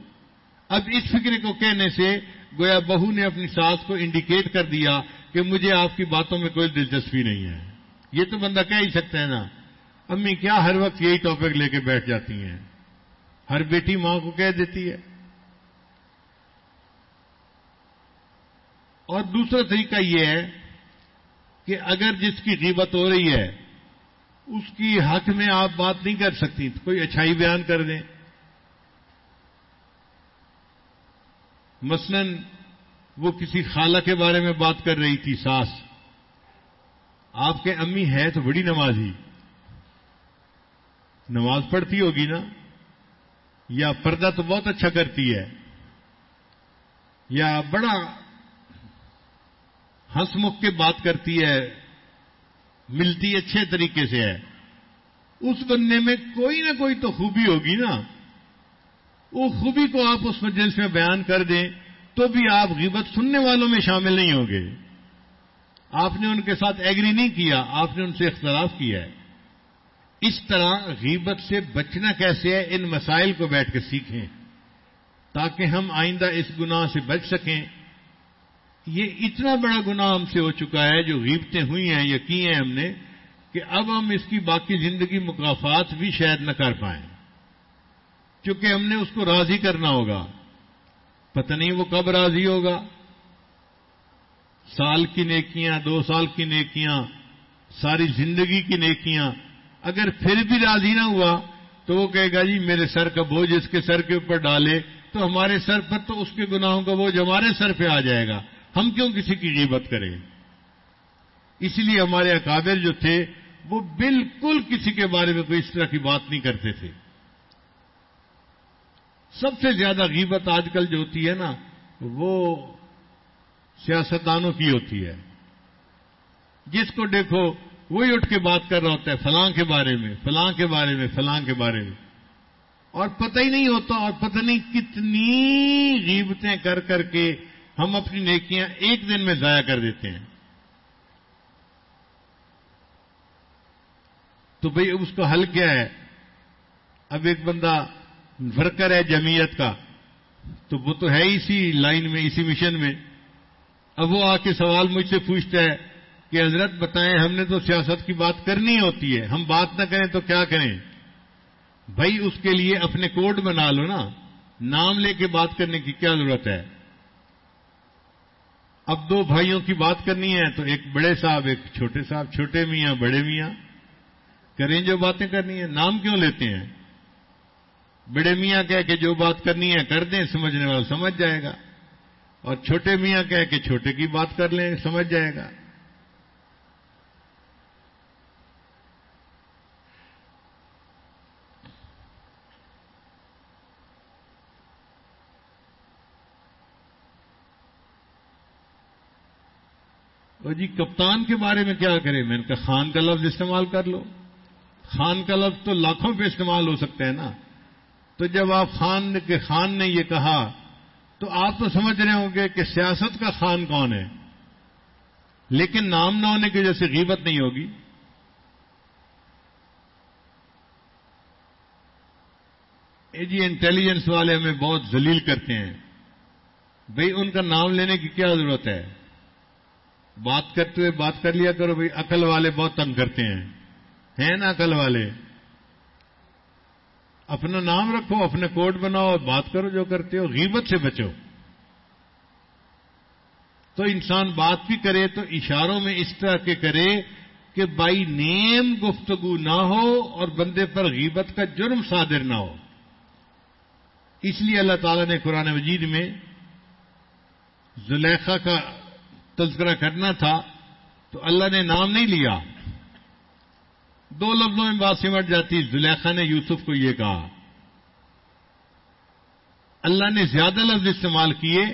اب اس فکر کو کہنے سے گویا بہو نے اپنی ساس کو انڈیکیٹ کر دیا۔ کہ مجھے آپ کی باتوں میں کوئی دلچسپی نہیں ہے۔ یہ تو بندہ کہہ ہی سکتا ہے نا، امی کیا ہر وقت یہی ٹاپک لے کے بیٹھ جاتی ہیں؟ ہر بیٹی ماں کو کہہ دیتی ہے۔ اور دوسرا طریقہ یہ ہے کہ اگر جس کی غیبت ہو رہی ہے، اس کی حق میں آپ بات نہیں کر سکتی تو کوئی اچھائی بیان کر دیں۔ مثلا وہ کسی خالہ کے بارے میں بات کر رہی تھی، ساس۔ آپ کے امی ہے تو بڑی نمازی۔ نماز پڑھتی ہوگی نا؟ یا پردہ تو بہت اچھا کرتی ہے۔ یا بڑا ہنس مکھ کے بات کرتی ہے، ملتی اچھے طریقے سے ہے۔ اس بننے میں کوئی نہ کوئی تو خوبی ہوگی نا۔ وہ خوبی کو آپ اس مجلس میں بیان کر دیں۔ تو بھی آپ غیبت سننے والوں میں شامل نہیں ہوں گے۔ آپ نے ان کے ساتھ ایگری نہیں کیا، آپ نے ان سے اختلاف کیا ہے۔ اس طرح غیبت سے بچنا کیسے ہے، ان مسائل کو بیٹھ کے سیکھیں۔ تاکہ ہم آئندہ اس گناہ سے بچ سکیں۔ یہ اتنا بڑا گناہ ہم سے ہو چکا ہے، جو غیبتیں ہوئی ہیں، یا کی ہیں ہم نے، کہ اب ہم اس کی باقی زندگی مقافات بھی شاید نہ کر پائیں۔ چونکہ ہم نے اس کو راضی کرنا ہوگا۔ پتہ نہیں وہ کب راضی ہوگا۔ سال کی نیکیاں، دو سال کی نیکیاں، ساری زندگی کی نیکیاں۔ اگر پھر بھی راضی نہ ہوا تو وہ کہے گا جی میرے سر کا بوجھ اس کے سر کے اوپر ڈالے تو ہمارے سر پر تو اس کے گناہوں کا بوجھ ہمارے سر پہ آ جائے گا۔ ہم کیوں کسی کی غیبت کریں؟ اس لیے ہمارے اکابر جو تھے وہ بالکل کسی کے بارے میں کوئی اس طرح کی بات نہیں کرتے تھے۔ سب سے زیادہ غیبت آج کل جو ہوتی ہے نا، وہ سیاستدانوں کی ہوتی ہے۔ جس کو دیکھو، وہی اٹھ کے بات کر رہا ہوتا ہے، فلاں کے بارے میں، فلاں کے بارے میں، فلاں کے بارے میں۔ اور پتہ ہی نہیں ہوتا، اور پتہ نہیں کتنی غیبتیں کر کر کے ہم اپنی نیکیاں ایک دن میں ضائع کر دیتے ہیں۔ تو بھئی، اس کا حل کیا ہے؟ اب ایک بندہ ورکر ہے جمعیت کا۔ تو وہ تو ہے اسی لائن میں، اسی مشن میں۔ اب وہ آ کے سوال مجھ سے پوچھتا ہے کہ حضرت بتائیں، ہم نے تو سیاست کی بات کرنی ہوتی ہے۔ ہم بات نہ کریں تو کیا کریں؟ بھائی، اس کے لیے اپنے کوڈ بنا لو نا۔ نام لے کے بات کرنے کی کیا ضرورت ہے؟ اب دو بھائیوں کی بات کرنی ہے تو ایک بڑے صاحب، ایک چھوٹے صاحب، چھوٹے میاں، بڑے میاں۔ کریں جو باتیں کرنی ہیں۔ نام کیوں لیتے ہیں؟ بڑے میاں کہہ کہ جو بات کرنی ہے کر دیں، سمجھنے والا سمجھ جائے گا۔ اور چھوٹے میاں کہہ کہ چھوٹے کی بات کر لیں، سمجھ جائے گا۔ اور جی کپتان کے بارے میں کیا کریں؟ میں نے کہا خان کا لفظ استعمال کر لو۔ خان کا لفظ تو لاکھوں پہ استعمال ہو سکتا ہے نا۔ تو جب آپ خان کے خان نے یہ کہا، تو آپ تو سمجھ رہے ہوں گے کہ سیاست کا خان کون ہے۔ لیکن نام نہ ہونے کی وجہ سے غیبت نہیں ہوگی۔ اے جی انٹیلیجنس والے ہمیں بہت ذلیل کرتے ہیں۔ بھئی، ان کا نام لینے کی کیا ضرورت ہے؟ بات کرتے ہوئے بات کر لیا کرو بھائی عقل والے بہت تنگ کرتے ہیں۔ ہیں نا عقل والے؟ اپنا نام رکھو، اپنے کوڈ بناؤ اور بات کرو جو کرتے ہو، غیبت سے بچو۔ تو انسان بات بھی کرے تو اشاروں میں اس طرح کے کرے کہ بائی نیم گفتگو نہ ہو اور بندے پر غیبت کا جرم صادر نہ ہو۔ اس لیے اللہ تعالیٰ نے قرآن مجید میں زلیخا کا تذکرہ کرنا تھا تو اللہ نے نام نہیں لیا۔ دو لفظوں میں بات سمٹ جاتی، زلیخا نے یوسف کو یہ کہا۔ اللہ نے زیادہ لفظ استعمال کیے،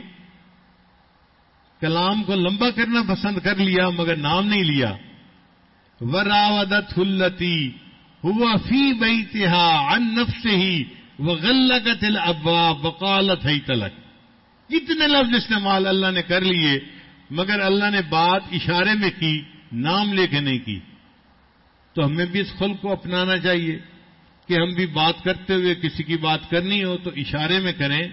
کلام کو لمبا کرنا پسند کر لیا مگر نام نہیں لیا۔ وراودت ہلتی ہوا فی بئی تہا ان نف سے ہی وہ غلہ کا تل ابا بقالت ہے تلک کتنے لفظ استعمال اللہ نے کر لیے، مگر اللہ نے بات اشارے میں کی، نام لے کے نہیں کی۔ تو ہمیں بھی اس خلق کو اپنانا چاہیے کہ ہم بھی بات کرتے ہوئے کسی کی بات کرنی ہو تو اشارے میں کریں،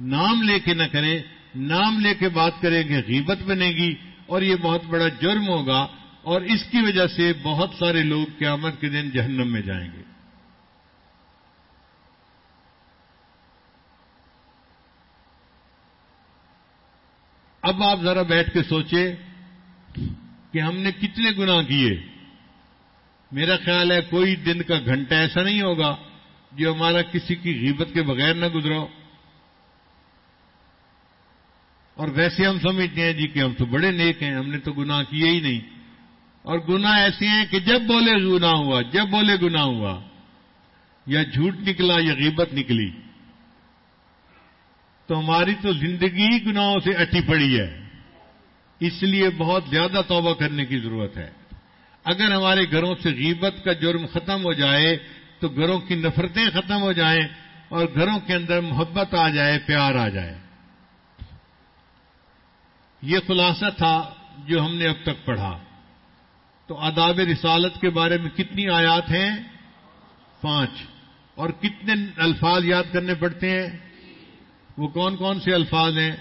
نام لے کے نہ کریں، نام لے کے بات کریں گے غیبت بنے گی اور یہ بہت بڑا جرم ہوگا اور اس کی وجہ سے بہت سارے لوگ قیامت کے دن جہنم میں جائیں گے۔ اب آپ ذرا بیٹھ کے سوچے کہ ہم نے کتنے گنا کیے۔ میرا خیال ہے کوئی دن کا گھنٹہ ایسا نہیں ہوگا جو ہمارا کسی کی غیبت کے بغیر نہ گزرو اور ویسے ہم سمجھتے ہیں جی کہ ہم تو بڑے نیک ہیں، ہم نے تو گناہ کیے ہی نہیں۔ اور گناہ ایسے ہیں کہ جب بولے گنا ہوا، جب بولے گنا ہوا، یا جھوٹ نکلا یا غیبت نکلی، تو ہماری تو زندگی ہی گناہوں سے اٹھی پڑی ہے۔ اس لیے بہت زیادہ توبہ کرنے کی ضرورت ہے۔ اگر ہمارے گھروں سے غیبت کا جرم ختم ہو جائے، تو گھروں کی نفرتیں ختم ہو جائیں اور گھروں کے اندر محبت آ جائے، پیار آ جائے۔ یہ خلاصہ تھا جو ہم نے اب تک پڑھا۔ تو آداب رسالت کے بارے میں کتنی آیات ہیں؟ پانچ۔ اور کتنے الفاظ یاد کرنے پڑتے ہیں؟ وہ کون کون سے الفاظ ہیں؟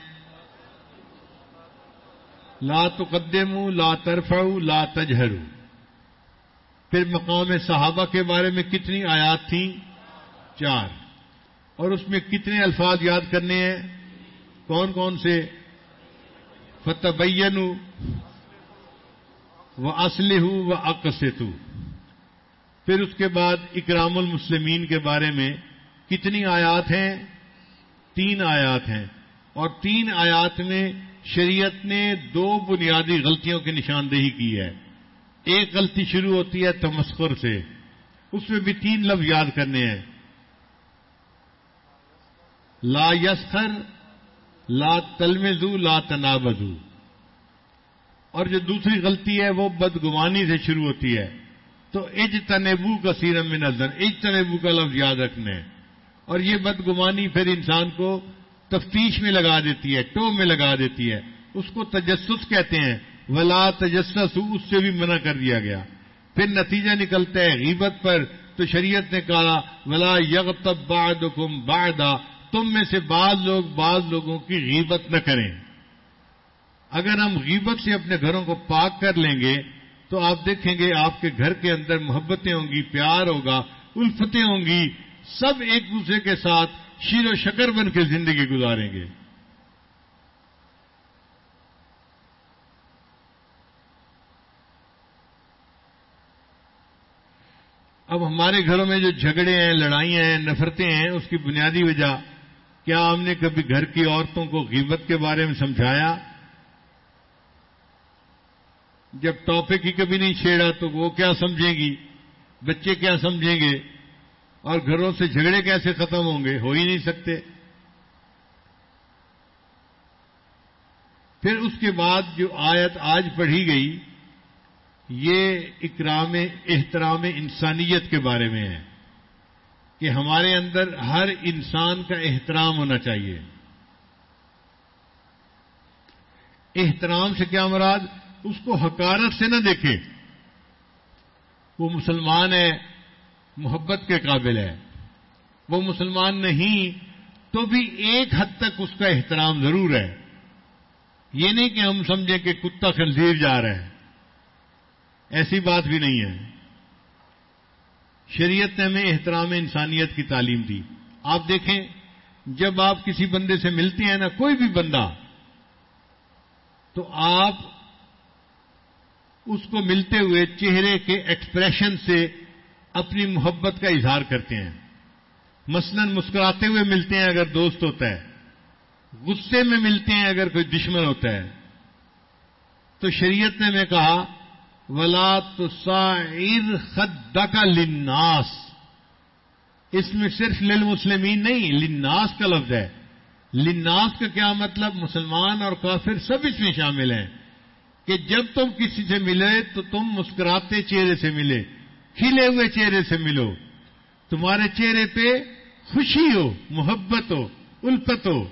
لا تقدمو لا ترفعو لا تجہرو پھر مقام صحابہ کے بارے میں کتنی آیات تھیں؟ چار۔ اور اس میں کتنے الفاظ یاد کرنے ہیں؟ کون کون سے؟ فتح و اسلح و اقسطو پھر اس کے بعد اکرام المسلمین کے بارے میں کتنی آیات ہیں؟ تین آیات ہیں۔ اور تین آیات میں شریعت نے دو بنیادی غلطیوں کی نشاندہی کی ہے۔ ایک غلطی شروع ہوتی ہے تمسخر سے۔ اس میں بھی تین لفظ یاد کرنے ہیں۔ لا یسخر، لا تلمزو، لا تنابزو۔ اور جو دوسری غلطی ہے وہ بدگمانی سے شروع ہوتی ہے۔ تو اج تنبو کا سیرم میں نظر اج تنبو کا لفظ یاد رکھنے۔ اور یہ بدگمانی پھر انسان کو تفتیش میں لگا دیتی ہے ٹو میں لگا دیتی ہے۔ اس کو تجسس کہتے ہیں۔ ولا تجسس اس سے بھی منع کر دیا گیا۔ پھر نتیجہ نکلتا ہے، غیبت پر، تو شریعت نے کہا، ولا یغ تب بعد تم میں سے بعض لوگ بعض لوگوں کی غیبت نہ کریں۔ اگر ہم غیبت سے اپنے گھروں کو پاک کر لیں گے، تو آپ دیکھیں گے، آپ کے گھر کے اندر محبتیں ہوں گی، پیار ہوگا، الفتیں ہوں گی، سب ایک دوسرے کے ساتھ شیر و شکر بن کے زندگی گزاریں گے۔ اب ہمارے گھروں میں جو جھگڑے ہیں، لڑائیاں ہیں، نفرتیں ہیں، اس کی بنیادی وجہ کیا ہم نے کبھی گھر کی عورتوں کو غیبت کے بارے میں سمجھایا؟ جب ٹاپک ہی کبھی نہیں چھیڑا تو وہ کیا سمجھیں گی؟ بچے کیا سمجھیں گے؟ اور گھروں سے جھگڑے کیسے ختم ہوں گے؟ ہو ہی نہیں سکتے۔ پھر اس کے بعد جو آیت آج پڑھی گئی یہ اکرام احترام انسانیت کے بارے میں ہے کہ ہمارے اندر ہر انسان کا احترام ہونا چاہیے۔ احترام سے کیا مراد؟ اس کو حکارت سے نہ دیکھے۔ وہ مسلمان ہے، محبت کے قابل ہے۔ وہ مسلمان نہیں، تو بھی ایک حد تک اس کا احترام ضرور ہے۔ یہ نہیں کہ ہم سمجھیں کہ کتا خنزیر جا رہا ہے۔ ایسی بات بھی نہیں ہے۔ شریعت نے ہمیں احترام انسانیت کی تعلیم دی۔ آپ دیکھیں، جب آپ کسی بندے سے ملتے ہیں نا، کوئی بھی بندہ، تو آپ اس کو ملتے ہوئے چہرے کے ایکسپریشن سے اپنی محبت کا اظہار کرتے ہیں۔ مثلا مسکراتے ہوئے ملتے ہیں اگر دوست ہوتا ہے۔ غصے میں ملتے ہیں اگر کوئی دشمن ہوتا ہے۔ تو شریعت نے میں کہا ولا تصاعر خدک للناس اس میں صرف للمسلمین نہیں لناس کا لفظ ہے۔ لناس کا کیا مطلب؟ مسلمان اور کافر سب اس میں شامل ہیں۔ کہ جب تم کسی سے ملے تو تم مسکراتے چہرے سے ملے، کھلے ہوئے چہرے سے ملو۔ تمہارے چہرے پہ خوشی ہو، محبت ہو، الفت ہو۔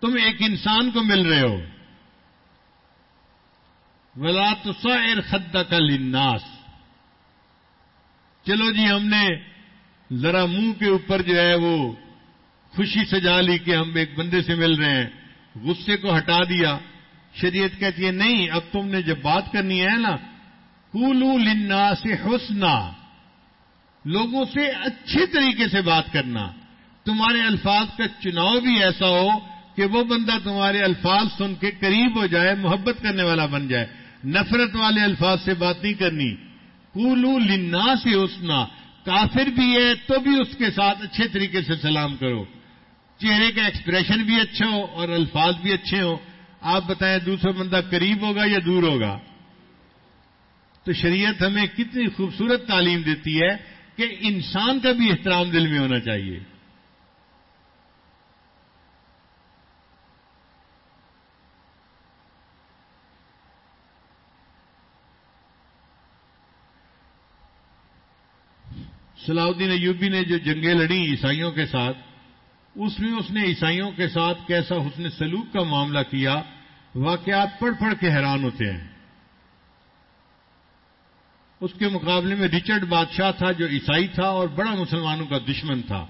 تم ایک انسان کو مل رہے ہو۔ ولا تصائر خدہ کا لناس چلو جی ہم نے ذرا منہ کے اوپر جو ہے وہ خوشی سجا لی کہ ہم ایک بندے سے مل رہے ہیں۔ غصے کو ہٹا دیا۔ شریعت کہتی ہے، نہیں، اب تم نے جب بات کرنی ہے نا کولو لنا سے حسنا۔ لوگوں سے اچھے طریقے سے بات کرنا۔ تمہارے الفاظ کا چناؤ بھی ایسا ہو کہ وہ بندہ تمہارے الفاظ سن کے قریب ہو جائے، محبت کرنے والا بن جائے۔ نفرت والے الفاظ سے بات نہیں کرنی۔ کولو لنا سے حسنا، کافر بھی ہے تو بھی اس کے ساتھ اچھے طریقے سے سلام کرو۔ چہرے کا ایکسپریشن بھی اچھا ہو اور الفاظ بھی اچھے ہوں۔ آپ بتائیں دوسرا بندہ قریب ہوگا یا دور ہوگا؟ تو شریعت ہمیں کتنی خوبصورت تعلیم دیتی ہے کہ انسان کا بھی احترام دل میں ہونا چاہیے۔ صلاح الدین ایوبی نے جو جنگیں لڑی عیسائیوں کے ساتھ، اس میں اس نے عیسائیوں کے ساتھ کیسا حسن سلوک کا معاملہ کیا، واقعات پڑھ پڑھ کے حیران ہوتے ہیں۔ اس کے مقابلے میں رچرڈ بادشاہ تھا جو عیسائی تھا اور بڑا مسلمانوں کا دشمن تھا۔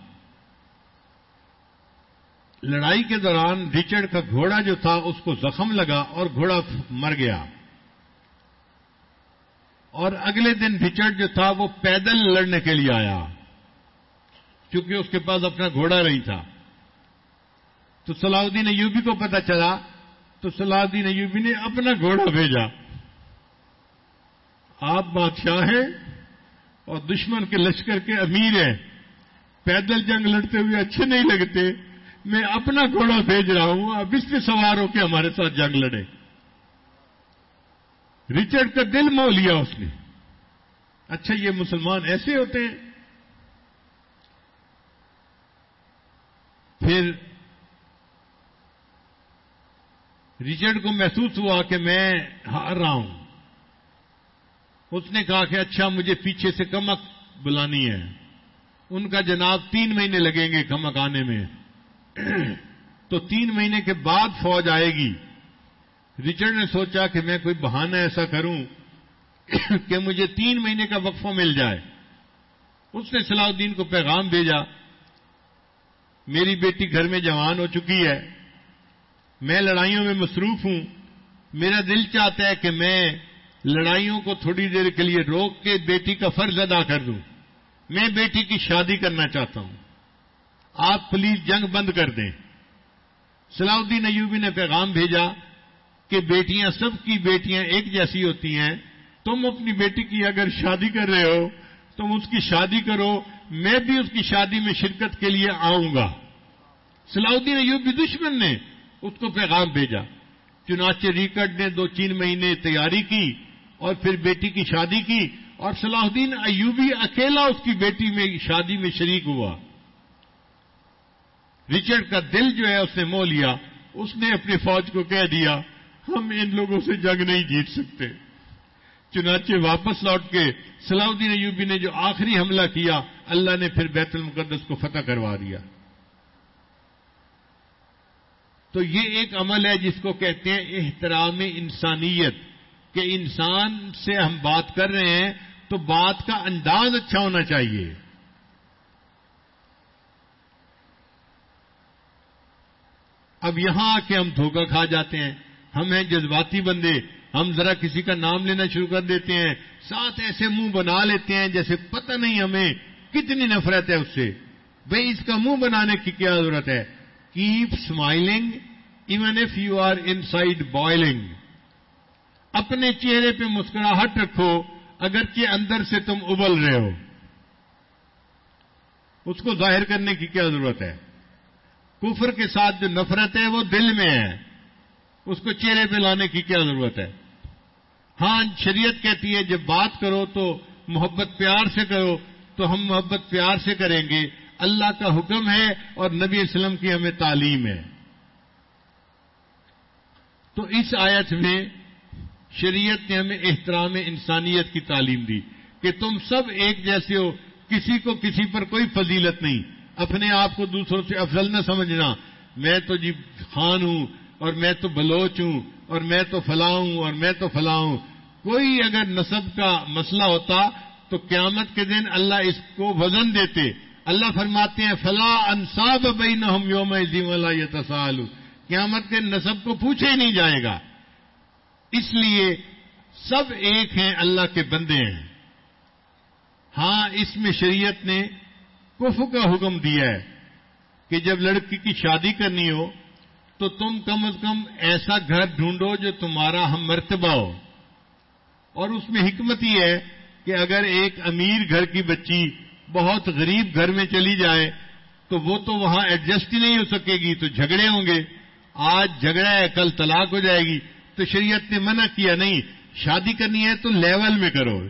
لڑائی کے دوران رچرڈ کا گھوڑا جو تھا، اس کو زخم لگا اور گھوڑا مر گیا۔ اور اگلے دن رچرڈ جو تھا وہ پیدل لڑنے کے لیے آیا۔ کیونکہ اس کے پاس اپنا گھوڑا نہیں تھا۔ تو صلاح الدین ایوبی کو پتا چلا۔ تو صلاح الدین ایوبی نے اپنا گھوڑا بھیجا۔ آپ بادشاہ ہیں اور دشمن کے لشکر کے امیر ہیں۔ پیدل جنگ لڑتے ہوئے اچھے نہیں لگتے۔ میں اپنا گھوڑا بھیج رہا ہوں۔ اب اس پہ سوار ہو کے ہمارے ساتھ جنگ لڑے رچرڈ کا دل مو لیا اس نے۔ اچھا یہ مسلمان ایسے ہوتے ہیں۔ پھر رچرڈ کو محسوس ہوا کہ میں ہار رہا ہوں۔ اس نے کہا کہ اچھا مجھے پیچھے سے کمک بلانی ہے۔ ان کا جناب تین مہینے لگیں گے کمک آنے میں۔ تو تین مہینے کے بعد فوج آئے گی۔ رچرڈ نے سوچا کہ میں کوئی بہانہ ایسا کروں کہ مجھے تین مہینے کا وقفہ مل جائے۔ اس نے صلاح الدین کو پیغام بھیجا، میری بیٹی گھر میں جوان ہو چکی ہے، میں لڑائیوں میں مصروف ہوں۔ میرا دل چاہتا ہے کہ میں لڑائیوں کو تھوڑی دیر کے لیے روک کے بیٹی کا فرض ادا کر دوں۔ میں بیٹی کی شادی کرنا چاہتا ہوں۔ آپ پلیز جنگ بند کر دیں۔ صلاح الدین ایوبی نے پیغام بھیجا۔ کہ بیٹیاں سب کی بیٹیاں ایک جیسی ہوتی ہیں۔ تم اپنی بیٹی کی اگر شادی کر رہے ہو، تم اس کی شادی کرو، میں بھی اس کی شادی میں شرکت کے لیے آؤں گا۔ صلاح الدین ایوبی دشمن نے اس کو پیغام بھیجا۔ چنانچہ ریکٹ نے دو تین مہینے تیاری کی اور پھر بیٹی کی شادی کی اور صلاح الدین ایوبی اکیلا اس کی بیٹی میں شادی میں شریک ہوا۔ رچرڈ کا دل جو ہے اس نے مو لیا، اس نے اپنی فوج کو کہہ دیا۔ ہم ان لوگوں سے جنگ نہیں جیت سکتے۔ چنانچہ واپس لوٹ کے صلاح الدین ایوبی نے جو آخری حملہ کیا، اللہ نے پھر بیت المقدس کو فتح کروا دیا۔ تو یہ ایک عمل ہے جس کو کہتے ہیں احترام انسانیت، کہ انسان سے ہم بات کر رہے ہیں تو بات کا انداز اچھا ہونا چاہیے۔ اب یہاں آ کے ہم دھوکہ کھا جاتے ہیں۔ ہم ہیں جذباتی بندے، ہم ذرا کسی کا نام لینا شروع کر دیتے ہیں، ساتھ ایسے منہ بنا لیتے ہیں جیسے پتہ نہیں ہمیں کتنی نفرت ہے اس سے۔ بھائی، اس کا منہ بنانے کی کیا ضرورت ہے؟ Keep smiling even if you are inside boiling اپنے چہرے پہ مسکراہٹ رکھو اگرچہ اندر سے تم ابل رہے ہو۔ اس کو ظاہر کرنے کی کیا ضرورت ہے؟ کفر کے ساتھ جو نفرت ہے وہ دل میں ہے۔ اس کو چہرے پہ لانے کی کیا ضرورت ہے؟ ہاں شریعت کہتی ہے، جب بات کرو تو محبت پیار سے کرو، تو ہم محبت پیار سے کریں گے۔ اللہ کا حکم ہے اور نبی اسلم کی ہمیں تعلیم ہے۔ تو اس آیت میں شریعت نے ہمیں احترام انسانیت کی تعلیم دی کہ تم سب ایک جیسے ہو، کسی کو کسی پر کوئی فضیلت نہیں۔ اپنے آپ کو دوسروں سے افضل نہ سمجھنا۔ میں تو جی خان ہوں اور میں تو بلوچ ہوں، اور میں تو فلاں ہوں، اور میں تو فلاں ہوں۔ کوئی اگر نصب کا مسئلہ ہوتا تو قیامت کے دن اللہ اس کو وزن دیتے۔ اللہ فرماتے ہیں فلاں انصاب بئی نہ ہم یوم عظیم یہ قیامت کے نصب کو پوچھے ہی نہیں جائے گا۔ اس لیے سب ایک ہیں اللہ کے بندے ہیں۔ ہاں اس میں شریعت نے کف کا حکم دیا ہے کہ جب لڑکی کی شادی کرنی ہو تو تم کم از کم ایسا گھر ڈھونڈو جو تمہارا ہم مرتبہ ہو۔ اور اس میں حکمت یہ ہے کہ اگر ایک امیر گھر کی بچی بہت غریب گھر میں چلی جائے، تو وہ تو وہاں ایڈجسٹ ہی نہیں ہو سکے گی، تو جھگڑے ہوں گے۔ آج جھگڑا ہے، کل طلاق ہو جائے گی۔ تو شریعت نے منع کیا، نہیں، شادی کرنی ہے تو لیول میں کرو۔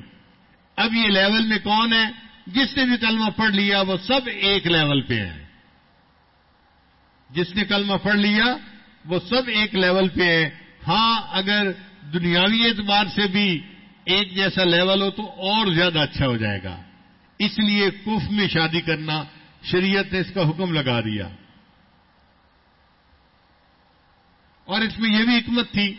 اب یہ لیول میں کون ہے؟ جس نے بھی کلمہ پڑھ لیا، وہ سب ایک لیول پہ ہیں۔ جس نے کلمہ پڑھ لیا، وہ سب ایک لیول پہ ہیں۔ ہاں اگر دنیاوی اعتبار سے بھی ایک جیسا لیول ہو تو اور زیادہ اچھا ہو جائے گا۔ اس لیے کف میں شادی کرنا، شریعت نے اس کا حکم لگا دیا۔ اور اس میں یہ بھی حکمت تھی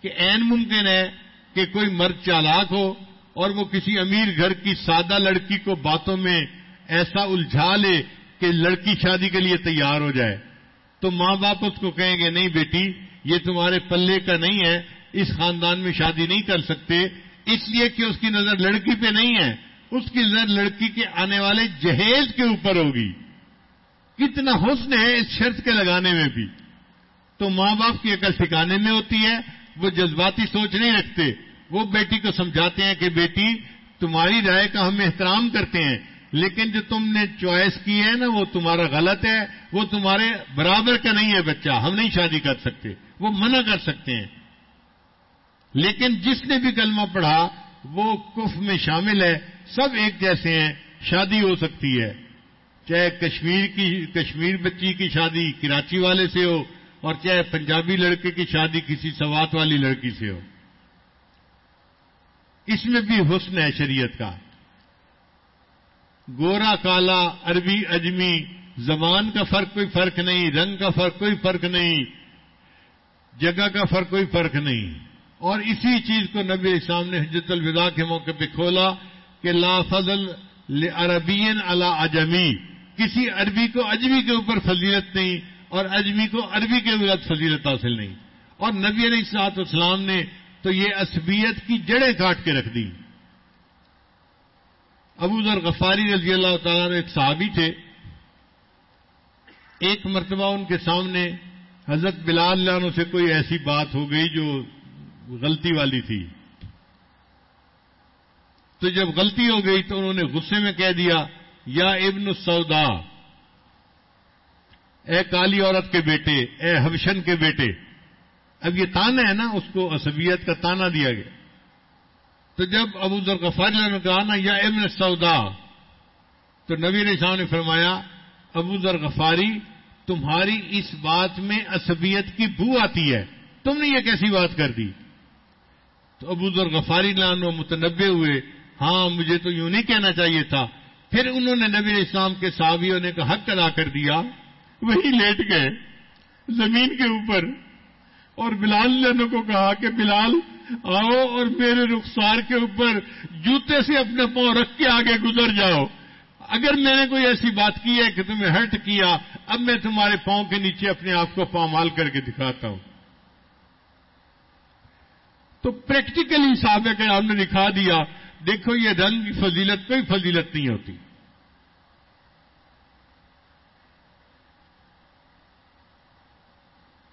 کہ این ممکن ہے کہ کوئی مرد چالاک ہو اور وہ کسی امیر گھر کی سادہ لڑکی کو باتوں میں ایسا الجھا لے کہ لڑکی شادی کے لیے تیار ہو جائے۔ تو ماں باپ اس کو کہیں گے، نہیں بیٹی، یہ تمہارے پلے کا نہیں ہے، اس خاندان میں شادی نہیں کر سکتے، اس لیے کہ اس کی نظر لڑکی پہ نہیں ہے، اس کی نظر لڑکی کے آنے والے جہیز کے اوپر ہوگی۔ کتنا حسن ہے اس شرط کے لگانے میں بھی۔ تو ماں باپ کی عقل ٹھکانے میں ہوتی ہے، وہ جذباتی سوچ نہیں رکھتے، وہ بیٹی کو سمجھاتے ہیں کہ بیٹی، تمہاری رائے کا ہم احترام کرتے ہیں۔ لیکن جو تم نے چوائس کی ہے نا، وہ تمہارا غلط ہے، وہ تمہارے برابر کا نہیں ہے بچہ، ہم نہیں شادی کر سکتے، وہ منع کر سکتے ہیں۔ لیکن جس نے بھی کلمہ پڑھا، وہ کف میں شامل ہے، سب ایک جیسے ہیں، شادی ہو سکتی ہے۔ چاہے کشمیر کی، کشمیر بچی کی شادی کراچی والے سے ہو، اور چاہے پنجابی لڑکے کی شادی کسی سوات والی لڑکی سے ہو۔ اس میں بھی حسن ہے شریعت کا۔ گورا کالا، عربی اجمی زبان کا فرق کوئی فرق نہیں، رنگ کا فرق کوئی فرق نہیں، جگہ کا فرق کوئی فرق نہیں۔ اور اسی چیز کو نبی اسلام نے حجت الوداع کے موقع پہ کھولا کہ لا فضل عربین علا اجمی۔ کسی عربی کو اجمی کے اوپر فضیلت نہیں اور اجمی کو عربی کے اوپر فضیلت حاصل نہیں۔ اور نبی علیہ السلاط اسلام نے تو یہ عصبیت کی جڑیں کاٹ کے رکھ دی ابو ذر غفاری رضی اللہ تعالیٰ ایک صحابی تھے۔ ایک مرتبہ ان کے سامنے حضرت بلال لانوں سے کوئی ایسی بات ہو گئی جو غلطی والی تھی۔ تو جب غلطی ہو گئی تو انہوں نے غصے میں کہہ دیا، یا ابن السودا اے کالی عورت کے بیٹے، اے حبشن کے بیٹے۔ اب یہ تانا ہے نا، اس کو عصبیت کا تانا دیا گیا۔ تو جب ابو ذر غفاری نے کہا نا یا ابن سودا، تو نبی علیہ نے فرمایا، ابو ذر غفاری، تمہاری اس بات میں عصبیت کی بو آتی ہے۔ تم نے یہ کیسی بات کر دی؟ تو ابو ذر غفاری لانو متنبع ہوئے۔ ہاں مجھے تو یوں نہیں کہنا چاہیے تھا۔ پھر انہوں نے نبی اسلام کے صحابیوں نے کا حق ادا کر دیا۔ وہی لیٹ گئے زمین کے اوپر۔ اور بلال نے کو کہا کہ بلال آؤ اور میرے رخسار کے اوپر جوتے سے اپنے پاؤں رکھ کے آگے گزر جاؤ۔ اگر میں نے کوئی ایسی بات کی ہے کہ تمہیں ہرٹ کیا، اب میں تمہارے پاؤں کے نیچے اپنے آپ کو پامال کر کے دکھاتا ہوں۔ تو پریکٹیکلی صاحب کے آپ نے دکھا دیا، دیکھو یہ رنگ کی فضیلت کوئی فضیلت نہیں ہوتی۔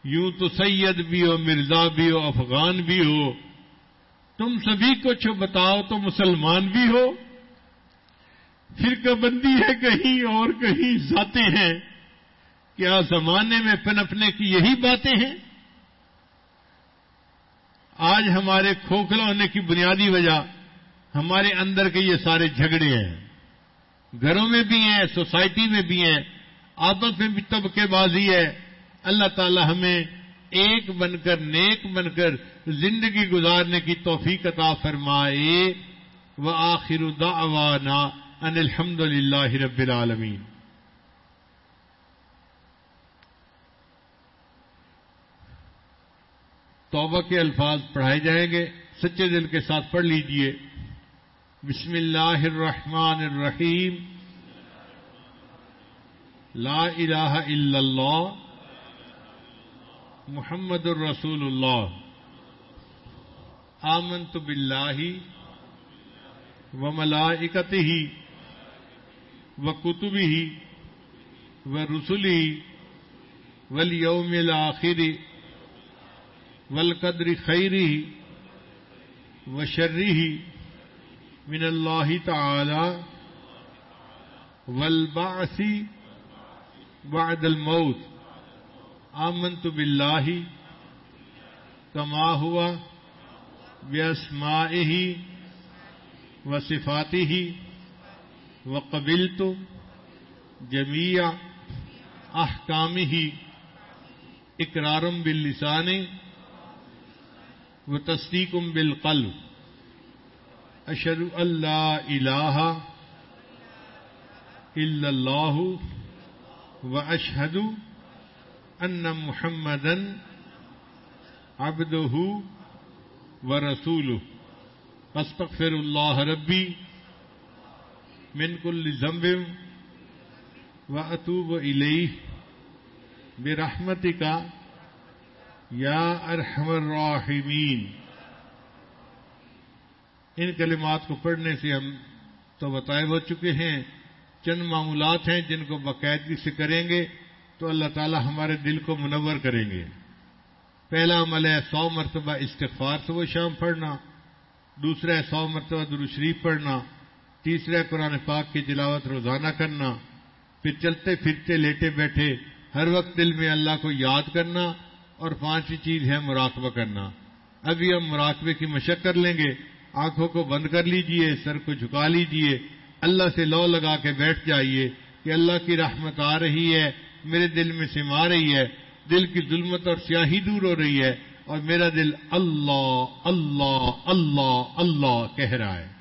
یوں تو سید بھی ہو، مرزا بھی ہو، افغان بھی ہو۔ تم سبھی کو چھو بتاؤ تو مسلمان بھی ہو۔ پھر بندی ہے، کہیں اور کہیں ذاتیں ہیں۔ کیا زمانے میں پنپنے کی یہی باتیں ہیں؟ آج ہمارے کھوکھلا ہونے کی بنیادی وجہ ہمارے اندر کے یہ سارے جھگڑے ہیں۔ گھروں میں بھی ہیں، سوسائٹی میں بھی ہیں۔ آپس میں بھی طبقے بازی ہے۔ اللہ تعالی ہمیں ایک بن کر نیک بن کر زندگی گزارنے کی توفیق عطا فرمائے. و آخر دعوانا ان الحمد للہ رب العالمین. توبہ کے الفاظ پڑھائے جائیں گے. سچے دل کے ساتھ پڑھ لیجیے. بسم اللہ الرحمن الرحیم. لا الہ الا اللہ. محمد الرسول اللہ آمنت باللہ و ملائکتہ ہی و کتبی ہی و رسولی والیوم الآخر والقدر خیری و شرری من اللہ تعالی والبعث بعد الموت. آمنت باللہ کما ہوا بسمائه وصفاته وقبلت جميع احکامه اقرار باللسان وتصديق بالقلب اشهد ان لا اله الا الله واشهد ان محمدن عبده ورسوله. استغفر الله ربي من كل ذنب واتوب اليه برحمتك یا ارحم الراحمین ان کلمات کو پڑھنے سے ہم تو بتائے ہو چکے ہیں، چند معمولات ہیں جن کو باقاعدگی سے کریں گے۔ تو اللہ تعالی ہمارے دل کو منور کریں گے۔ پہلا عمل ہے سو مرتبہ استغفار سے وہ شام پڑھنا۔ دوسرا ہے سو مرتبہ درو شریف پڑھنا۔ تیسرا قرآن پاک کی تلاوت روزانہ کرنا۔ پھر چلتے پھرتے لیٹے بیٹھے ہر وقت دل میں اللہ کو یاد کرنا اور پانچویں چیز ہے مراقبہ کرنا۔ ابھی ہم مراقبے کی مشق کر لیں گے۔ آنکھوں کو بند کر لیجیے، سر کو جھکا لیجیے۔ اللہ سے لو لگا کے بیٹھ جائیے کہ اللہ کی رحمت آ رہی ہے۔ میرے دل میں سما رہی ہے، دل کی ظلمت اور سیاہی دور ہو رہی ہے اور میرا دل اللہ اللہ اللہ اللہ کہہ رہا ہے۔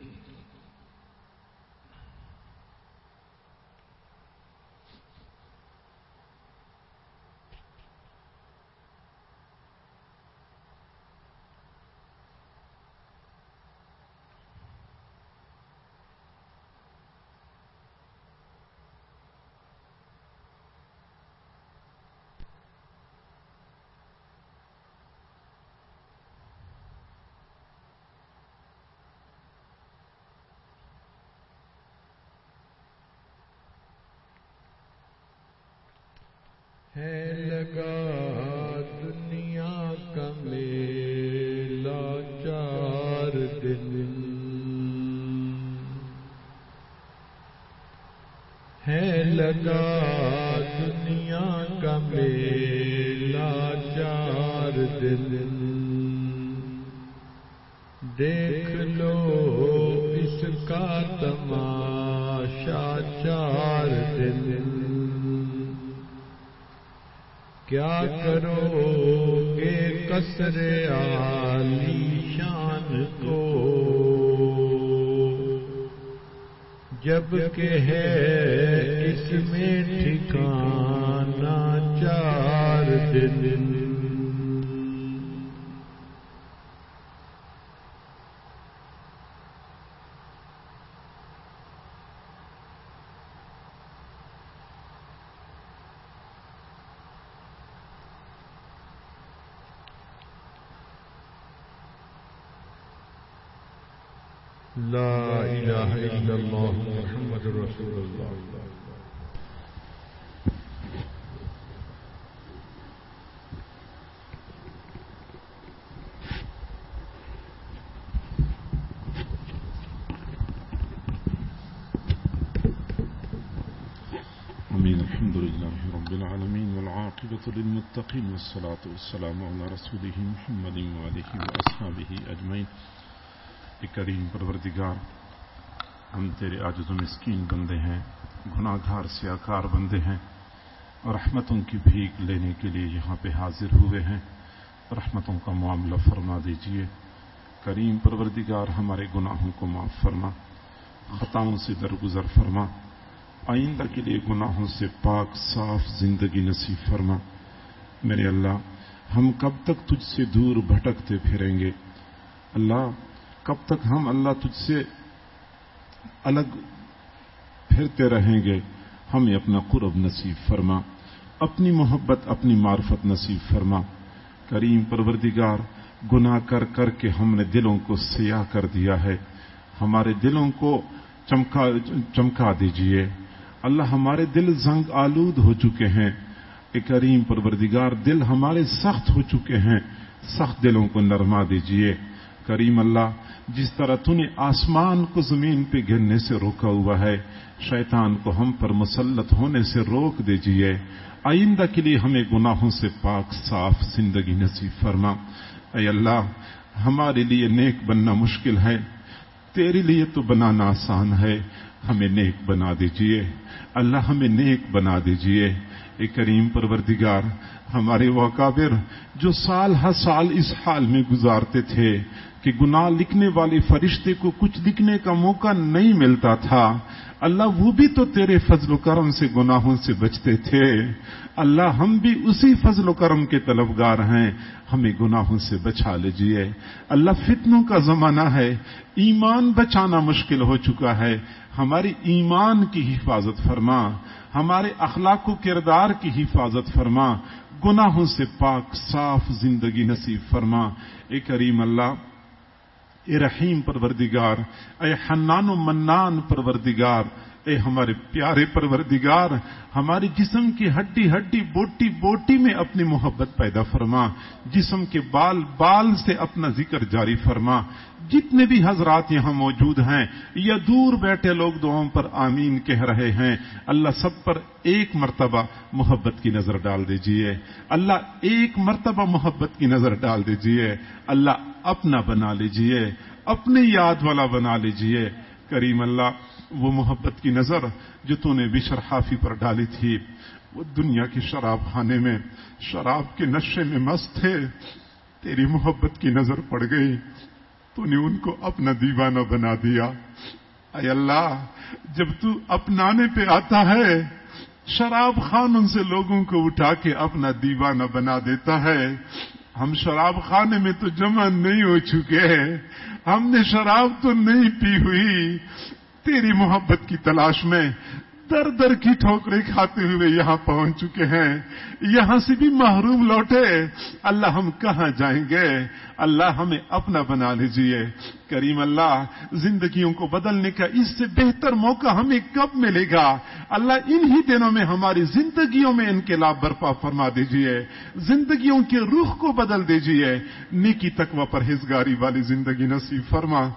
ہے لگا دنیا کا میلا چار دن۔ ہے لگا کیا کرو گے کسر عالی شان کو؟ جبکہ ہے اس میں ٹھکانا چار دن رسول الله أمين الحمد لله رب العالمين والعاقبة للمتقين والصلاة والسلام على رسوله محمد وآله وأصحابه أجمعين. کریم پروردگار ہم تیرے عاجز و مسکین بندے ہیں گناہ گار سیاکار بندے ہیں اور رحمتوں کی بھیک لینے کے لیے یہاں پہ حاضر ہوئے ہیں۔ رحمتوں کا معاملہ فرما دیجیے۔ کریم پروردگار ہمارے گناہوں کو معاف فرما، خطاؤں سے درگزر فرما، آئندہ کے لیے گناہوں سے پاک، صاف زندگی نصیب فرما۔ میرے اللہ، ہم کب تک تجھ سے دور بھٹکتے پھریں گے؟ اللہ، کب تک ہم اللہ تجھ سے الگ پھرتے رہیں گے۔ ہمیں اپنا قرب نصیب فرما، اپنی محبت، اپنی معرفت نصیب فرما۔ کریم پروردگار، گناہ کر کر کے ہم نے دلوں کو سیاہ کر دیا ہے۔ ہمارے دلوں کو چمکا چمکا دیجیے۔ اللہ ہمارے دل زنگ آلود ہو چکے ہیں۔ اے کریم پروردگار، دل ہمارے سخت ہو چکے ہیں۔ سخت دلوں کو نرما دیجیے۔ کریم اللہ جس طرح تو نے آسمان کو زمین پہ گرنے سے روکا ہوا ہے، شیطان کو ہم پر مسلط ہونے سے روک دیجیے آئندہ کے لیے ہمیں گناہوں سے پاک، صاف زندگی نصیب فرما۔ اے اللہ، ہمارے لیے نیک بننا مشکل ہے۔ تیرے لیے تو بنانا آسان ہے۔ ہمیں نیک بنا دیجیے اللہ ہمیں نیک بنا دیجیے اے کریم پروردگار، ہمارے وقابر جو سال ہر سال اس حال میں گزارتے تھے کہ گناہ لکھنے والے فرشتے کو کچھ لکھنے کا موقع نہیں ملتا تھا۔ اللہ وہ بھی تو تیرے فضل و کرم سے گناہوں سے بچتے تھے۔ اللہ ہم بھی اسی فضل و کرم کے طلبگار ہیں۔ ہمیں گناہوں سے بچا لیجیے اللہ فتنوں کا زمانہ ہے۔ ایمان بچانا مشکل ہو چکا ہے۔ ہماری ایمان کی حفاظت فرما۔ ہمارے اخلاق و کردار کی حفاظت فرما۔ گناہوں سے پاک، صاف زندگی نصیب فرما۔ اے کریم اللہ اے رحیم پروردگار، اے حنان و منان پروردگار، اے ہمارے پیارے پروردگار، ہماری جسم کی ہڈی ہڈی بوٹی بوٹی میں اپنی محبت پیدا فرما، جسم کے بال بال سے اپنا ذکر جاری فرما۔ جتنے بھی حضرات یہاں موجود ہیں، یا دور بیٹھے لوگ دعاؤں پر آمین کہہ رہے ہیں، اللہ سب پر ایک مرتبہ محبت کی نظر ڈال دیجیے۔ اللہ ایک مرتبہ محبت کی نظر ڈال دیجیے۔ اللہ اپنا بنا لیجیے اپنے یاد والا بنا لیجیے۔ کریم اللہ، وہ محبت کی نظر جو تو نے بشر حافی پر ڈالی تھی، وہ دنیا کی شراب خانے میں، شراب کے نشے میں مست تھے۔ تیری محبت کی نظر پڑ گئی، تو نے ان کو اپنا دیوانہ بنا دیا۔ اے اللہ، جب تو اپنانے پہ آتا ہے، شراب خانوں سے لوگوں کو اٹھا کے اپنا دیوانہ بنا دیتا ہے۔ ہم شراب خانے میں تو جمع نہیں ہو چکے ہم نے شراب تو نہیں پی ہوئی۔ تیری محبت کی تلاش میں در در کی ٹھوکریں کھاتے ہوئے یہاں پہنچ چکے ہیں۔ یہاں سے بھی محروم لوٹے۔ اللہ ہم کہاں جائیں گے؟ اللہ ہمیں اپنا بنا لیجیے۔ کریم اللہ، زندگیوں کو بدلنے کا اس سے بہتر موقع ہمیں کب ملے گا؟ اللہ انہی دنوں میں ہماری زندگیوں میں انقلاب برپا فرما دیجیے۔ زندگیوں کے روح کو بدل دیجیے۔ نیکی، تقوی، پرہیزگاری والی زندگی نصیب فرما۔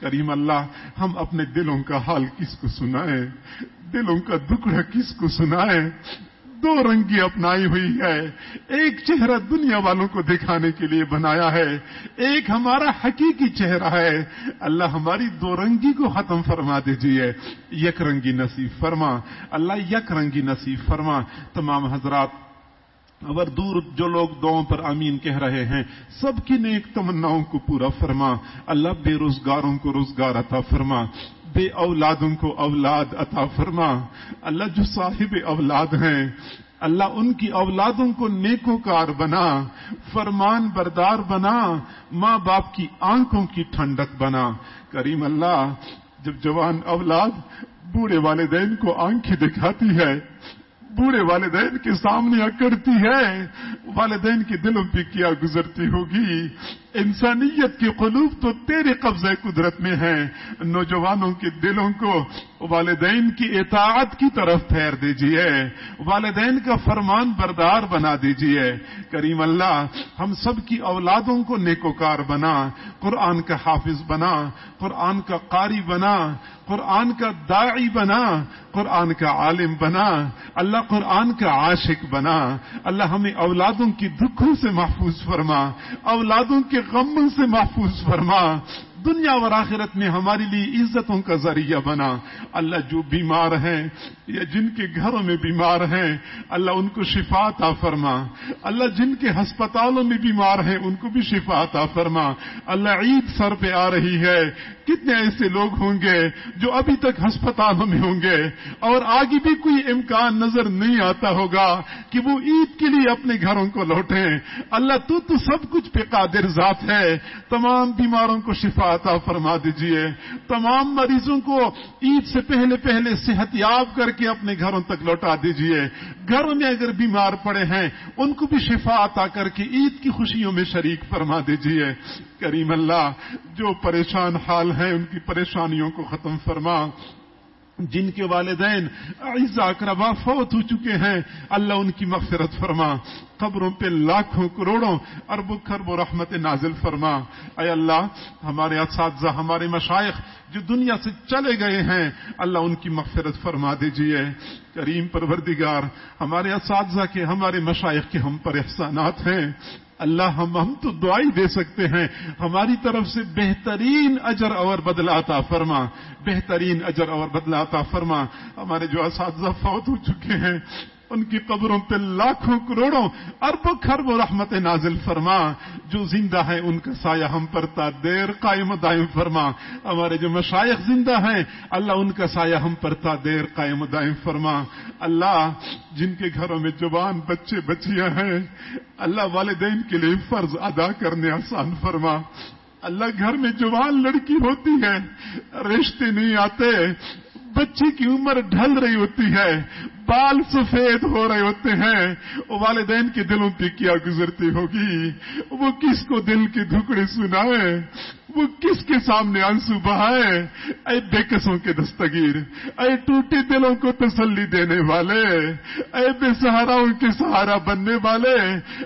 کریم اللہ، ہم اپنے دلوں کا حال کس کو سنائیں؟ دلوں کا دکڑا کس کو سنائے؟ دو رنگی اپنائی ہوئی ہے۔ ایک چہرہ دنیا والوں کو دکھانے کے لیے بنایا ہے۔ ایک ہمارا حقیقی چہرہ ہے۔ اللہ ہماری دو رنگی کو ختم فرما دیجیے۔ یک رنگی نصیب فرما۔ اللہ یک رنگی نصیب فرما۔ تمام حضرات، اگر دور جو لوگ دعاؤں پر امین کہہ رہے ہیں، سب کی نیک تمناؤں کو پورا فرما۔ اللہ بے روزگاروں کو روزگار عطا فرما۔ بے اولادوں کو اولاد عطا فرما۔ اللہ جو صاحب اولاد ہیں، اللہ ان کی اولادوں کو نیکو کار بنا، فرمان بردار بنا، ماں باپ کی آنکھوں کی ٹھنڈک بنا۔ کریم اللہ، جب جوان اولاد بوڑھے والدین کو آنکھیں دکھاتی ہے، بوڑھے والدین کے سامنے اکڑتی ہے، والدین کے دلوں پہ کیا گزرتی ہوگی؟ انسانیت کے قلوب تو تیرے قبضے قدرت میں ہیں۔ نوجوانوں کے دلوں کو والدین کی اطاعت کی طرف پھیر دیجیے والدین کا فرمان بردار بنا دیجیے کریم اللہ، ہم سب کی اولادوں کو نیکوکار بنا۔ قرآن کا حافظ بنا۔ قرآن کا قاری بنا۔ قرآن کا داعی بنا۔ قرآن کا عالم بنا۔ اللہ قرآن کا عاشق بنا۔ اللہ ہمیں اولادوں کی دکھوں سے محفوظ فرما۔ اولادوں کے غم سے محفوظ فرما۔ دنیا اور آخرت میں ہمارے لیے عزتوں کا ذریعہ بنا۔ اللہ جو بیمار ہیں یا جن کے گھروں میں بیمار ہیں، اللہ ان کو شفا عطا فرما۔ اللہ جن کے ہسپتالوں میں بیمار ہیں، ان کو بھی شفا عطا فرما۔ اللہ عید سر پہ آ رہی ہے۔ کتنے ایسے لوگ ہوں گے جو ابھی تک ہسپتالوں میں ہوں گے۔ اور آگے بھی کوئی امکان نظر نہیں آتا ہوگا کہ وہ عید کے لیے اپنے گھروں کو لوٹیں۔ اللہ تو تو سب کچھ پہ قادر ذات ہے۔ تمام بیماروں کو شفا عطا فرما دیجیے۔ تمام مریضوں کو عید سے پہلے پہلے صحت یاب کر کے اپنے گھروں تک لوٹا دیجیے۔ گھروں میں اگر بیمار پڑے ہیں، ان کو بھی شفا عطا کر کے عید کی خوشیوں میں شریک فرما دیجیے۔ کریم اللہ، جو پریشان حال ہیں، ان کی پریشانیوں کو ختم فرما۔ جن کے والدین عزا اقربا فوت ہو چکے ہیں، اللہ ان کی مغفرت فرما، قبروں پہ لاکھوں کروڑوں ارب خرب و رحمت نازل فرما۔ اے اللہ، ہمارے اساتذہ، ہمارے مشائق جو دنیا سے چلے گئے ہیں، اللہ ان کی مغفرت فرما دیجیے۔ کریم پروردگار، ہمارے اساتذہ کے، ہمارے مشائق کے ہم پر احسانات ہیں۔ اللہ ہم ہم تو دعائی دے سکتے ہیں۔ ہماری طرف سے بہترین اجر اور بدلاتا فرما۔ بہترین اجر اور بدلاتا فرما۔ ہمارے جو اساتذہ فوت ہو چکے ہیں ان کی قبروں پہ لاکھوں کروڑوں ارب خرب و رحمت نازل فرما۔ جو زندہ ہیں ان کا سایہ ہم پر تا دیر قائم دائم فرما۔ ہمارے جو مشائق زندہ ہیں، اللہ ان کا سایہ ہم پر تا دیر قائم دائم فرما۔ اللہ، جن کے گھروں میں جوان بچے بچیاں ہیں، اللہ والدین کے لیے فرض ادا کرنے آسان فرما۔ اللہ گھر میں جوان لڑکی ہوتی ہے، رشتے نہیں آتے بچی کی عمر ڈھل رہی ہوتی ہے، بال سفید ہو رہے ہوتے ہیں، والدین کے دلوں پہ کیا گزرتی ہوگی؟ وہ کس کو دل کے دھکڑے سنائے؟ وہ کس کے سامنے آنسو بہائے؟ اے بےکسوں کے دستگیر، اے ٹوٹے دلوں کو تسلی دینے والے، اے بے سہاراؤں کے سہارا بننے والے،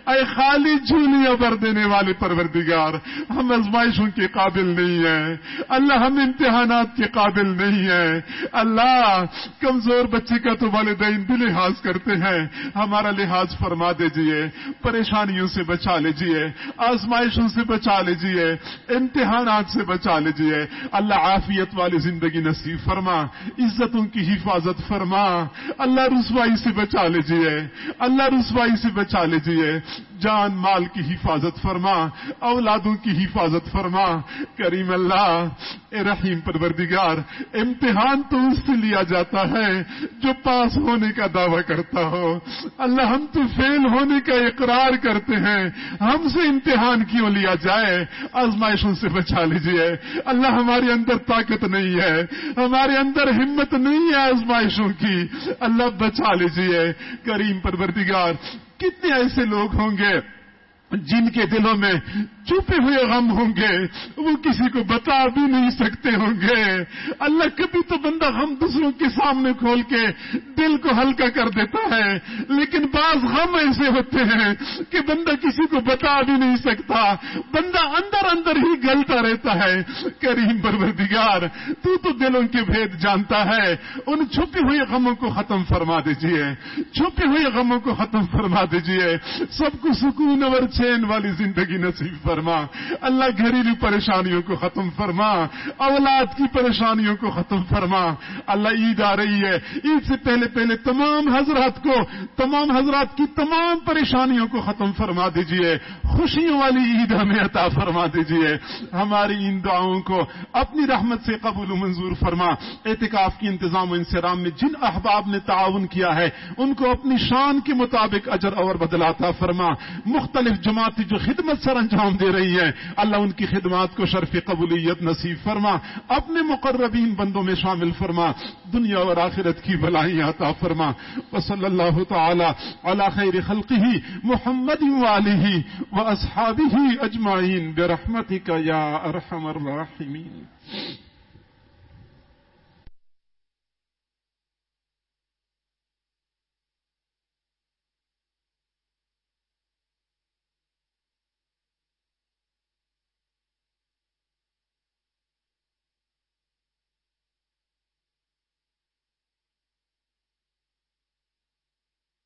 اے خالی جھولیاں بھر دینے والے پروردگار، ہم ازمائشوں کے قابل نہیں ہیں، اللہ ہم امتحانات کے قابل نہیں ہیں اللہ، کمزور بچے کا تو والدین بھی لحاظ کرتے ہیں۔ ہمارا لحاظ فرما دیجیے، پریشانیوں سے بچا لیجیے، آزمائشوں سے بچا لیجیے، امتحانات سے بچا لیجیے۔ اللہ عافیت والی زندگی نصیب فرما، عزتوں کی حفاظت فرما۔ اللہ رسوائی سے بچا لیجیے، اللہ رسوائی سے بچا لیجیے۔ جان مال کی حفاظت فرما، اولادوں کی حفاظت فرما۔ کریم اللہ، اے رحیم پروردگار، امتحان تو اس سے لیا جاتا ہے جو پاس ہونے کا دعویٰ کرتا ہو۔ اللہ ہم تو فیل ہونے کا اقرار کرتے ہیں۔ ہم سے امتحان کیوں لیا جائے۔ آزمائشوں سے بچا لیجیے۔ اللہ ہمارے اندر طاقت نہیں ہے۔ ہمارے اندر ہمت نہیں ہے آزمائشوں کی۔ اللہ بچا لیجیے۔ کریم پروردگار کتنے ایسے لوگ ہوں گے جن کے دلوں میں چھپے ہوئے غم ہوں گے، وہ کسی کو بتا بھی نہیں سکتے ہوں گے۔ اللہ کبھی تو بندہ غم دوسروں کے سامنے کھول کے دل کو ہلکا کر دیتا ہے، لیکن بعض غم ایسے ہوتے ہیں کہ بندہ کسی کو بتا بھی نہیں سکتا۔ بندہ اندر اندر ہی گلتا رہتا ہے، کریم پروردگار، تو تو دلوں کے بھید جانتا ہے۔ ان چھپے ہوئے غموں کو ختم فرما دیجیے۔ چھپے ہوئے غموں کو ختم فرما دیجیے۔ سب کو سکون اور چین والی زندگی نصیب فرما۔ اللہ گھریلو پریشانیوں کو ختم فرما۔ اولاد کی پریشانیوں کو ختم فرما۔ اللہ عید آ رہی ہے۔ عید سے پہلے پہلے تمام حضرات کو، تمام حضرات کی تمام پریشانیوں کو ختم فرما دیجیے۔ خوشیوں والی عید ہمیں عطا فرما دیجیے۔ ہماری ان دعاؤں کو اپنی رحمت سے قبول و منظور فرما۔ اعتکاف کی انتظام و انسرام میں جن احباب نے تعاون کیا ہے، ان کو اپنی شان کے مطابق اجر اور بدلاتا فرما۔ مختلف جماعتی جو خدمت سر انجام دے رہی ہیں، اللہ ان کی خدمات کو شرف قبولیت نصیب فرما، اپنے مقربین بندوں میں شامل فرما، دنیا اور آخرت کی بلائی عطا فرما۔ وصلی اللہ تعالی علی خیر خلقه محمد واله واصحابه اجمعین، برحمتک یا ارحم الراحمین۔